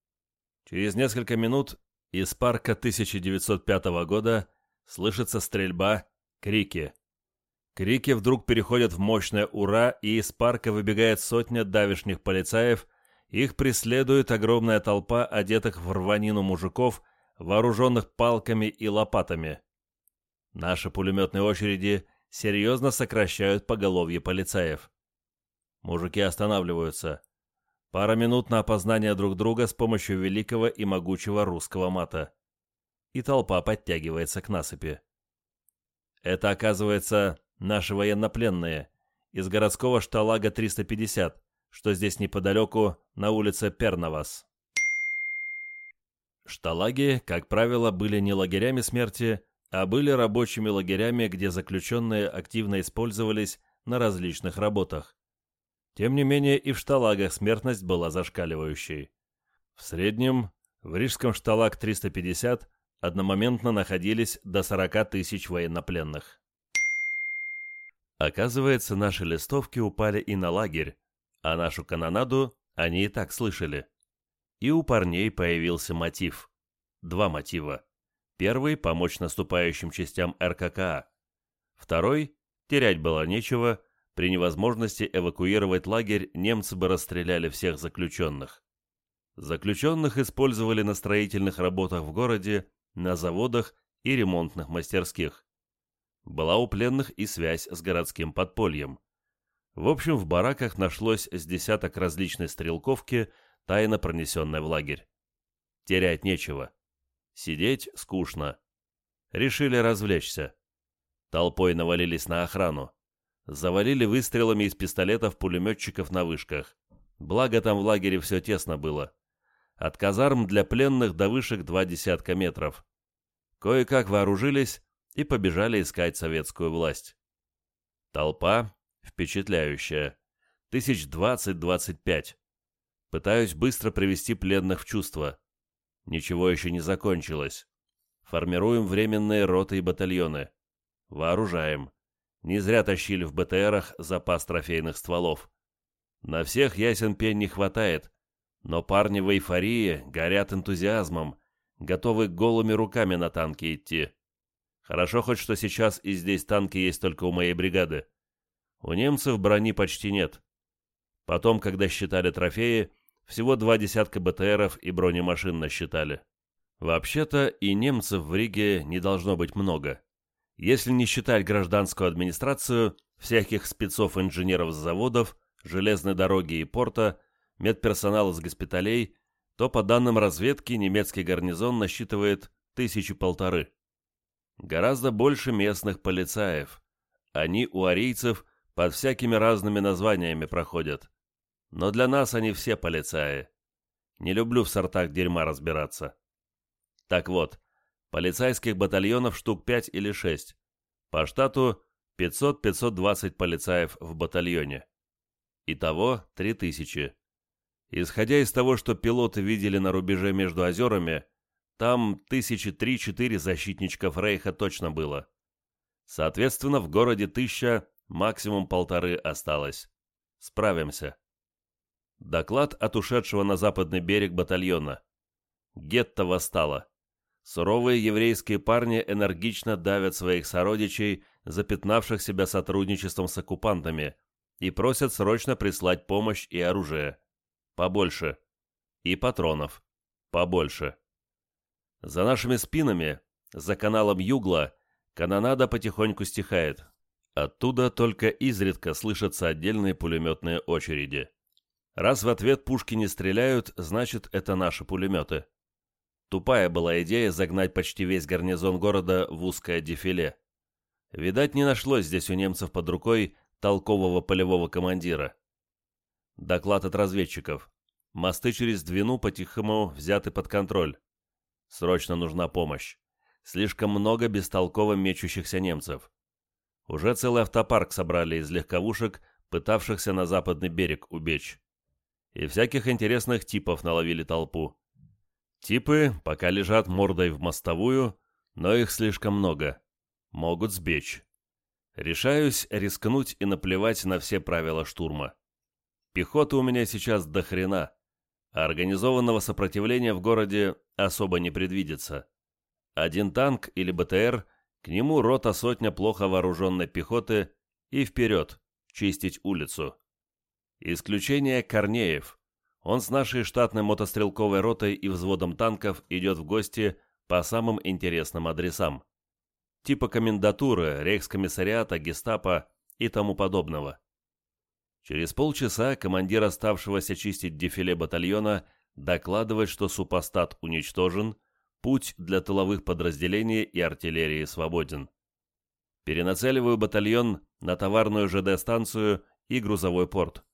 Через несколько минут из парка 1905 года слышится стрельба, крики. Крики вдруг переходят в мощное «Ура!» и из парка выбегает сотня давишних полицаев их преследует огромная толпа одетых в рванину мужиков, вооруженных палками и лопатами. Наши пулеметные очереди серьезно сокращают поголовье полицаев. Мужики останавливаются. Пара минут на опознание друг друга с помощью великого и могучего русского мата. И толпа подтягивается к насыпи. Это, оказывается, наши военнопленные из городского шталага 350, что здесь неподалеку, на улице Перновас. Шталаги, как правило, были не лагерями смерти, а были рабочими лагерями, где заключенные активно использовались на различных работах. Тем не менее, и в шталагах смертность была зашкаливающей. В среднем в рижском шталаг 350 одномоментно находились до 40 тысяч военнопленных. Оказывается, наши листовки упали и на лагерь, а нашу канонаду они и так слышали. И у парней появился мотив. Два мотива. Первый – помочь наступающим частям РККА. Второй – терять было нечего, при невозможности эвакуировать лагерь немцы бы расстреляли всех заключенных. Заключенных использовали на строительных работах в городе, на заводах и ремонтных мастерских. Была у пленных и связь с городским подпольем – в общем, в бараках нашлось с десяток различной стрелковки, тайно пронесенной в лагерь. Терять нечего. Сидеть скучно. Решили развлечься. Толпой навалились на охрану. Завалили выстрелами из пистолетов пулеметчиков на вышках. Благо там в лагере все тесно было. От казарм для пленных до вышек два десятка метров. Кое-как вооружились и побежали искать советскую власть. Толпа, Впечатляюще. Тысяч двадцать-двадцать пять. Пытаюсь быстро привести пленных в чувство. Ничего еще не закончилось. Формируем временные роты и батальоны. Вооружаем. Не зря тащили в БТРах запас трофейных стволов. На всех ясен пень не хватает, но парни в эйфории горят энтузиазмом, готовы голыми руками на танки идти. Хорошо хоть, что сейчас и здесь танки есть только у моей бригады. У немцев брони почти нет. Потом, когда считали трофеи, всего два десятка БТРов и бронемашин насчитали. Вообще-то и немцев в Риге не должно быть много. Если не считать гражданскую администрацию, всяких спецов-инженеров с заводов, железной дороги и порта, медперсонала с госпиталей, то, по данным разведки, немецкий гарнизон насчитывает тысячи полторы. Гораздо больше местных полицаев. Они у арийцев – под всякими разными названиями проходят. Но для нас они все полицаи. Не люблю в сортах дерьма разбираться. Так вот, полицейских батальонов штук 5 или 6. По штату 500-520 полицаев в батальоне. Итого 3000. Исходя из того, что пилоты видели на рубеже между озерами, там тысячи три-четыре защитничков Рейха точно было. Соответственно, в городе тысяча максимум полторы осталось. Справимся. Доклад от ушедшего на западный берег батальона. Гетто восстало. Суровые еврейские парни энергично давят своих сородичей, запятнавших себя сотрудничеством с оккупантами, и просят срочно прислать помощь и оружие. Побольше. И патронов. Побольше. За нашими спинами, за каналом Югла, канонада потихоньку стихает. Оттуда только изредка слышатся отдельные пулеметные очереди. Раз в ответ пушки не стреляют, значит, это наши пулеметы. Тупая была идея загнать почти весь гарнизон города в узкое дефиле. Видать, не нашлось здесь у немцев под рукой толкового полевого командира. Доклад от разведчиков. Мосты через Двину по-тихому взяты под контроль. Срочно нужна помощь. Слишком много бестолково мечущихся немцев. Уже целый автопарк собрали из легковушек, пытавшихся на западный берег убечь. И всяких интересных типов наловили толпу. Типы пока лежат мордой в мостовую, но их слишком много. Могут сбечь. Решаюсь рискнуть и наплевать на все правила штурма. Пехоты у меня сейчас до хрена, а организованного сопротивления в городе особо не предвидится. Один танк или БТР к нему рота сотня плохо вооруженной пехоты и вперед, чистить улицу. Исключение Корнеев. Он с нашей штатной мотострелковой ротой и взводом танков идет в гости по самым интересным адресам. Типа комендатуры, рейхскомиссариата, гестапо и тому подобного. Через полчаса командир оставшегося чистить дефиле батальона докладывает, что супостат уничтожен – путь для тыловых подразделений и артиллерии свободен. Перенацеливаю батальон на товарную ЖД-станцию и грузовой порт.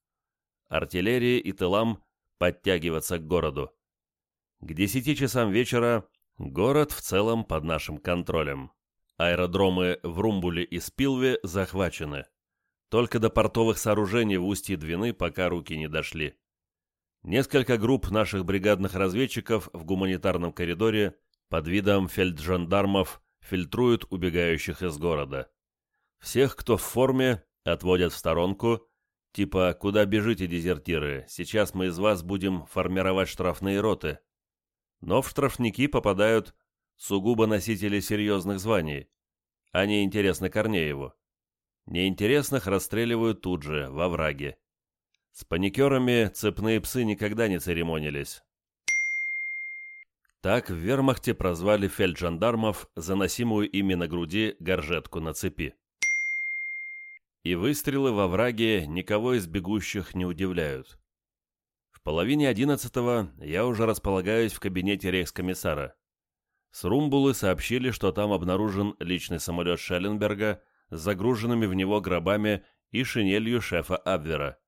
Артиллерии и тылам подтягиваться к городу. К 10 часам вечера город в целом под нашим контролем. Аэродромы в Румбуле и Спилве захвачены. Только до портовых сооружений в устье Двины пока руки не дошли. Несколько групп наших бригадных разведчиков в гуманитарном коридоре под видом фельджандармов фильтруют убегающих из города. Всех, кто в форме, отводят в сторонку, типа «Куда бежите, дезертиры? Сейчас мы из вас будем формировать штрафные роты». Но в штрафники попадают сугубо носители серьезных званий. А Они интересны Корнееву. Неинтересных расстреливают тут же, во враге. С паникерами цепные псы никогда не церемонились. Так в вермахте прозвали фельджандармов, заносимую ими на груди горжетку на цепи. И выстрелы во враге никого из бегущих не удивляют. В половине одиннадцатого я уже располагаюсь в кабинете рейхскомиссара. С Румбулы сообщили, что там обнаружен личный самолет Шелленберга с загруженными в него гробами и шинелью шефа Абвера.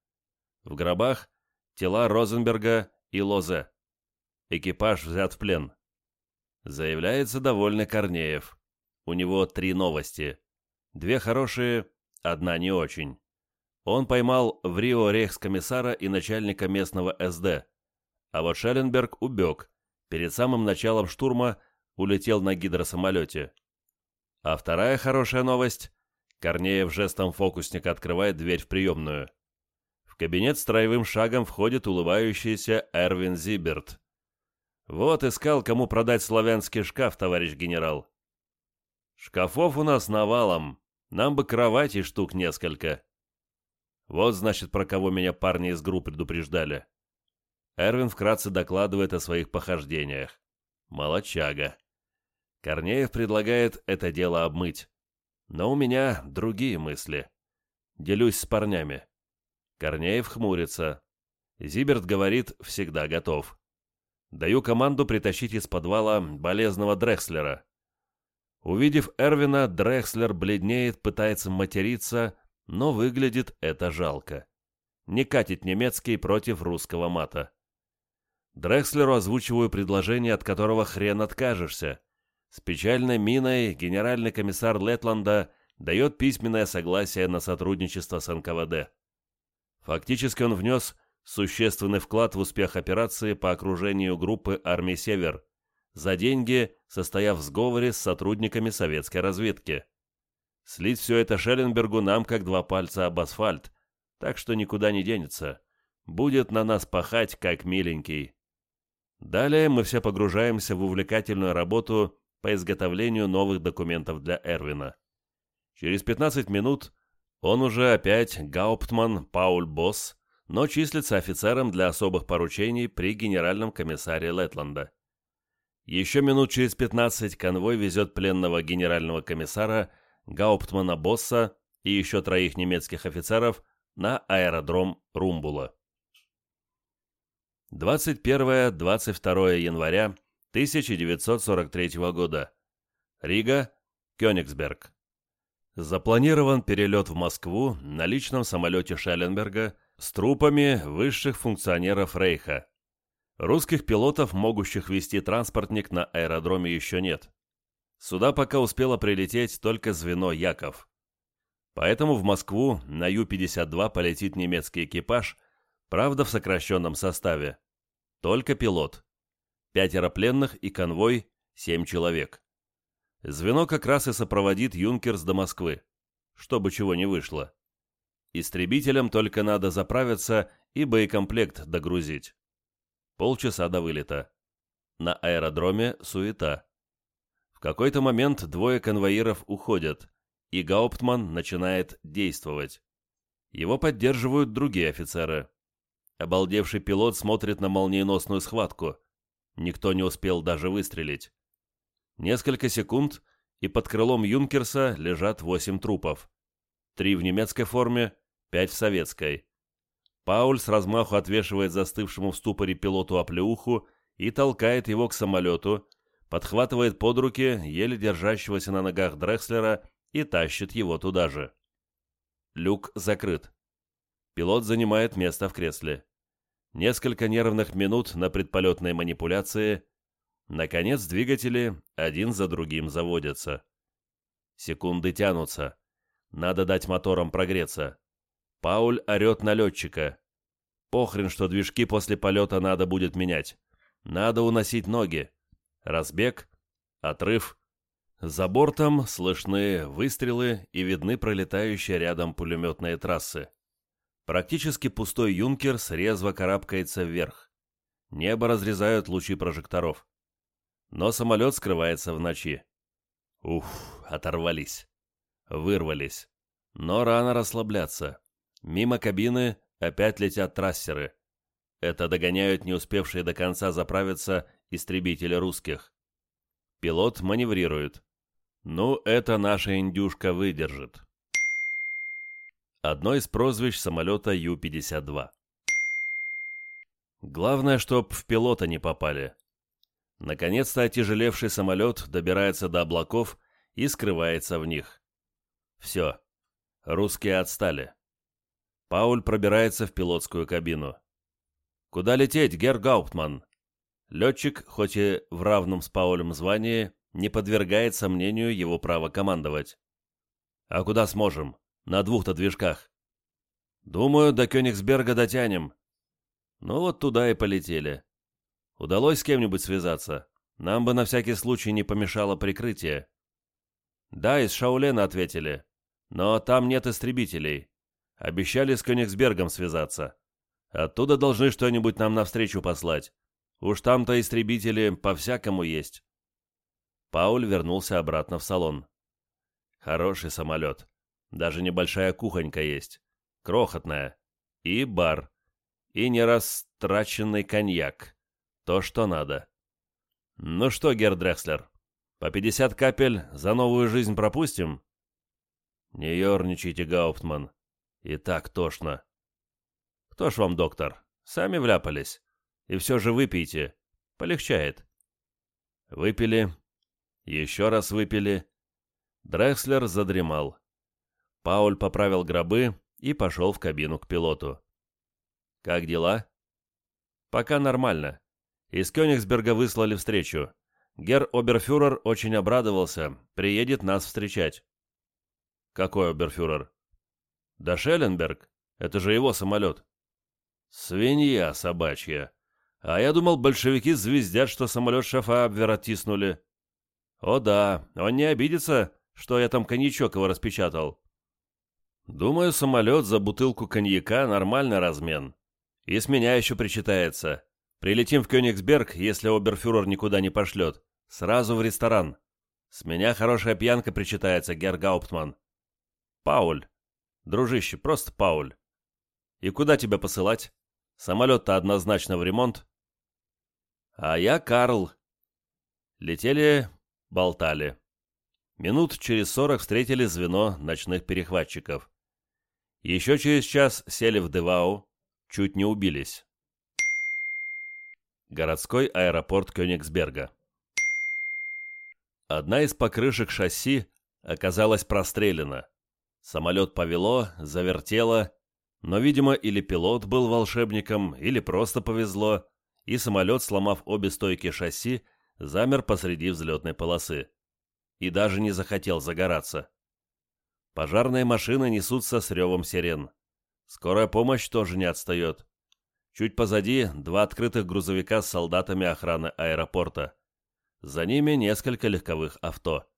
В гробах тела Розенберга и Лозе. Экипаж взят в плен. Заявляется довольный Корнеев. У него три новости. Две хорошие, одна не очень. Он поймал в Рио рейхскомиссара и начальника местного СД. А вот Шелленберг убег. Перед самым началом штурма улетел на гидросамолете. А вторая хорошая новость. Корнеев жестом фокусника открывает дверь в приемную кабинет строевым шагом входит улыбающийся Эрвин Зиберт. «Вот искал, кому продать славянский шкаф, товарищ генерал». «Шкафов у нас навалом. Нам бы кровати штук несколько». «Вот, значит, про кого меня парни из группы предупреждали». Эрвин вкратце докладывает о своих похождениях. «Молодчага». Корнеев предлагает это дело обмыть. Но у меня другие мысли. Делюсь с парнями. Корнеев хмурится. Зиберт говорит «всегда готов». Даю команду притащить из подвала болезного Дрекслера. Увидев Эрвина, Дрекслер бледнеет, пытается материться, но выглядит это жалко. Не катит немецкий против русского мата. Дрекслеру озвучиваю предложение, от которого хрен откажешься. С печальной миной генеральный комиссар Летланда дает письменное согласие на сотрудничество с НКВД фактически он внес существенный вклад в успех операции по окружению группы армии «Север», за деньги состояв в сговоре с сотрудниками советской разведки. Слить все это Шелленбергу нам как два пальца об асфальт, так что никуда не денется. Будет на нас пахать, как миленький. Далее мы все погружаемся в увлекательную работу по изготовлению новых документов для Эрвина. Через 15 минут он уже опять Гауптман Пауль Босс, но числится офицером для особых поручений при генеральном комиссаре Лэтланда. Еще минут через 15 конвой везет пленного генерального комиссара Гауптмана Босса и еще троих немецких офицеров на аэродром Румбула. 21-22 января 1943 года. Рига, Кёнигсберг. Запланирован перелет в Москву на личном самолете Шелленберга с трупами высших функционеров Рейха. Русских пилотов, могущих вести транспортник на аэродроме, еще нет. Сюда пока успело прилететь только звено Яков. Поэтому в Москву на Ю-52 полетит немецкий экипаж, правда в сокращенном составе. Только пилот. Пятеро пленных и конвой – семь человек. Звено как раз и сопроводит Юнкерс до Москвы, чтобы чего не вышло. Истребителям только надо заправиться и боекомплект догрузить. Полчаса до вылета. На аэродроме суета. В какой-то момент двое конвоиров уходят, и Гауптман начинает действовать. Его поддерживают другие офицеры. Обалдевший пилот смотрит на молниеносную схватку. Никто не успел даже выстрелить. Несколько секунд, и под крылом Юнкерса лежат восемь трупов. Три в немецкой форме, пять в советской. Пауль с размаху отвешивает застывшему в ступоре пилоту оплеуху и толкает его к самолету, подхватывает под руки еле держащегося на ногах Дрекслера и тащит его туда же. Люк закрыт. Пилот занимает место в кресле. Несколько нервных минут на предполетной манипуляции, Наконец двигатели один за другим заводятся. Секунды тянутся. Надо дать моторам прогреться. Пауль орет на летчика. Похрен, что движки после полета надо будет менять. Надо уносить ноги. Разбег, отрыв. За бортом слышны выстрелы и видны пролетающие рядом пулеметные трассы. Практически пустой Юнкер резво карабкается вверх. Небо разрезают лучи прожекторов но самолет скрывается в ночи. Ух, оторвались. Вырвались. Но рано расслабляться. Мимо кабины опять летят трассеры. Это догоняют не успевшие до конца заправиться истребители русских. Пилот маневрирует. Ну, это наша индюшка выдержит. Одно из прозвищ самолета Ю-52. Главное, чтоб в пилота не попали. Наконец-то отяжелевший самолет добирается до облаков и скрывается в них. Все. Русские отстали. Пауль пробирается в пилотскую кабину. «Куда лететь, Гер Гауптман?» Летчик, хоть и в равном с Паулем звании, не подвергает сомнению его право командовать. «А куда сможем? На двух-то движках». «Думаю, до Кёнигсберга дотянем». Ну вот туда и полетели. Удалось с кем-нибудь связаться? Нам бы на всякий случай не помешало прикрытие». «Да, из Шаулена», — ответили. «Но там нет истребителей. Обещали с Кёнигсбергом связаться. Оттуда должны что-нибудь нам навстречу послать. Уж там-то истребители по-всякому есть». Пауль вернулся обратно в салон. «Хороший самолет. Даже небольшая кухонька есть. Крохотная. И бар. И нерастраченный коньяк то что надо. Ну что, Герр Дрекслер, по 50 капель за новую жизнь пропустим? Не ерничайте, Гауптман. И так тошно. Кто ж вам, доктор? Сами вляпались. И все же выпейте. Полегчает. Выпили. Еще раз выпили. Дрекслер задремал. Пауль поправил гробы и пошел в кабину к пилоту. «Как дела?» «Пока нормально. Из Кёнигсберга выслали встречу. Гер Оберфюрер очень обрадовался. Приедет нас встречать. Какой Оберфюрер? Да Шелленберг. Это же его самолет. Свинья собачья. А я думал, большевики звездят, что самолет шефа Абвера тиснули. О да, он не обидится, что я там коньячок его распечатал. Думаю, самолет за бутылку коньяка — нормальный размен. И с меня еще причитается. Прилетим в Кёнигсберг, если оберфюрер никуда не пошлет. Сразу в ресторан. С меня хорошая пьянка причитается, Герр Гауптман. Пауль. Дружище, просто Пауль. И куда тебя посылать? Самолет-то однозначно в ремонт. А я Карл. Летели, болтали. Минут через сорок встретили звено ночных перехватчиков. Еще через час сели в Девау, чуть не убились городской аэропорт Кёнигсберга. Одна из покрышек шасси оказалась прострелена. Самолет повело, завертело, но, видимо, или пилот был волшебником, или просто повезло, и самолет, сломав обе стойки шасси, замер посреди взлетной полосы. И даже не захотел загораться. Пожарные машины несутся с ревом сирен. Скорая помощь тоже не отстает. Чуть позади два открытых грузовика с солдатами охраны аэропорта. За ними несколько легковых авто.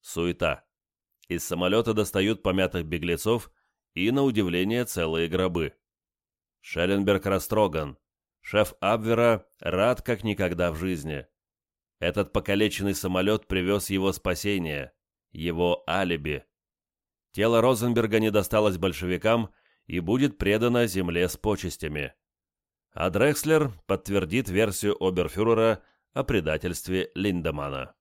Суета. Из самолета достают помятых беглецов и, на удивление, целые гробы. Шелленберг растроган. Шеф Абвера рад как никогда в жизни. Этот покалеченный самолет привез его спасение, его алиби. Тело Розенберга не досталось большевикам и будет предано земле с почестями а Дрекслер подтвердит версию оберфюрера о предательстве Линдемана.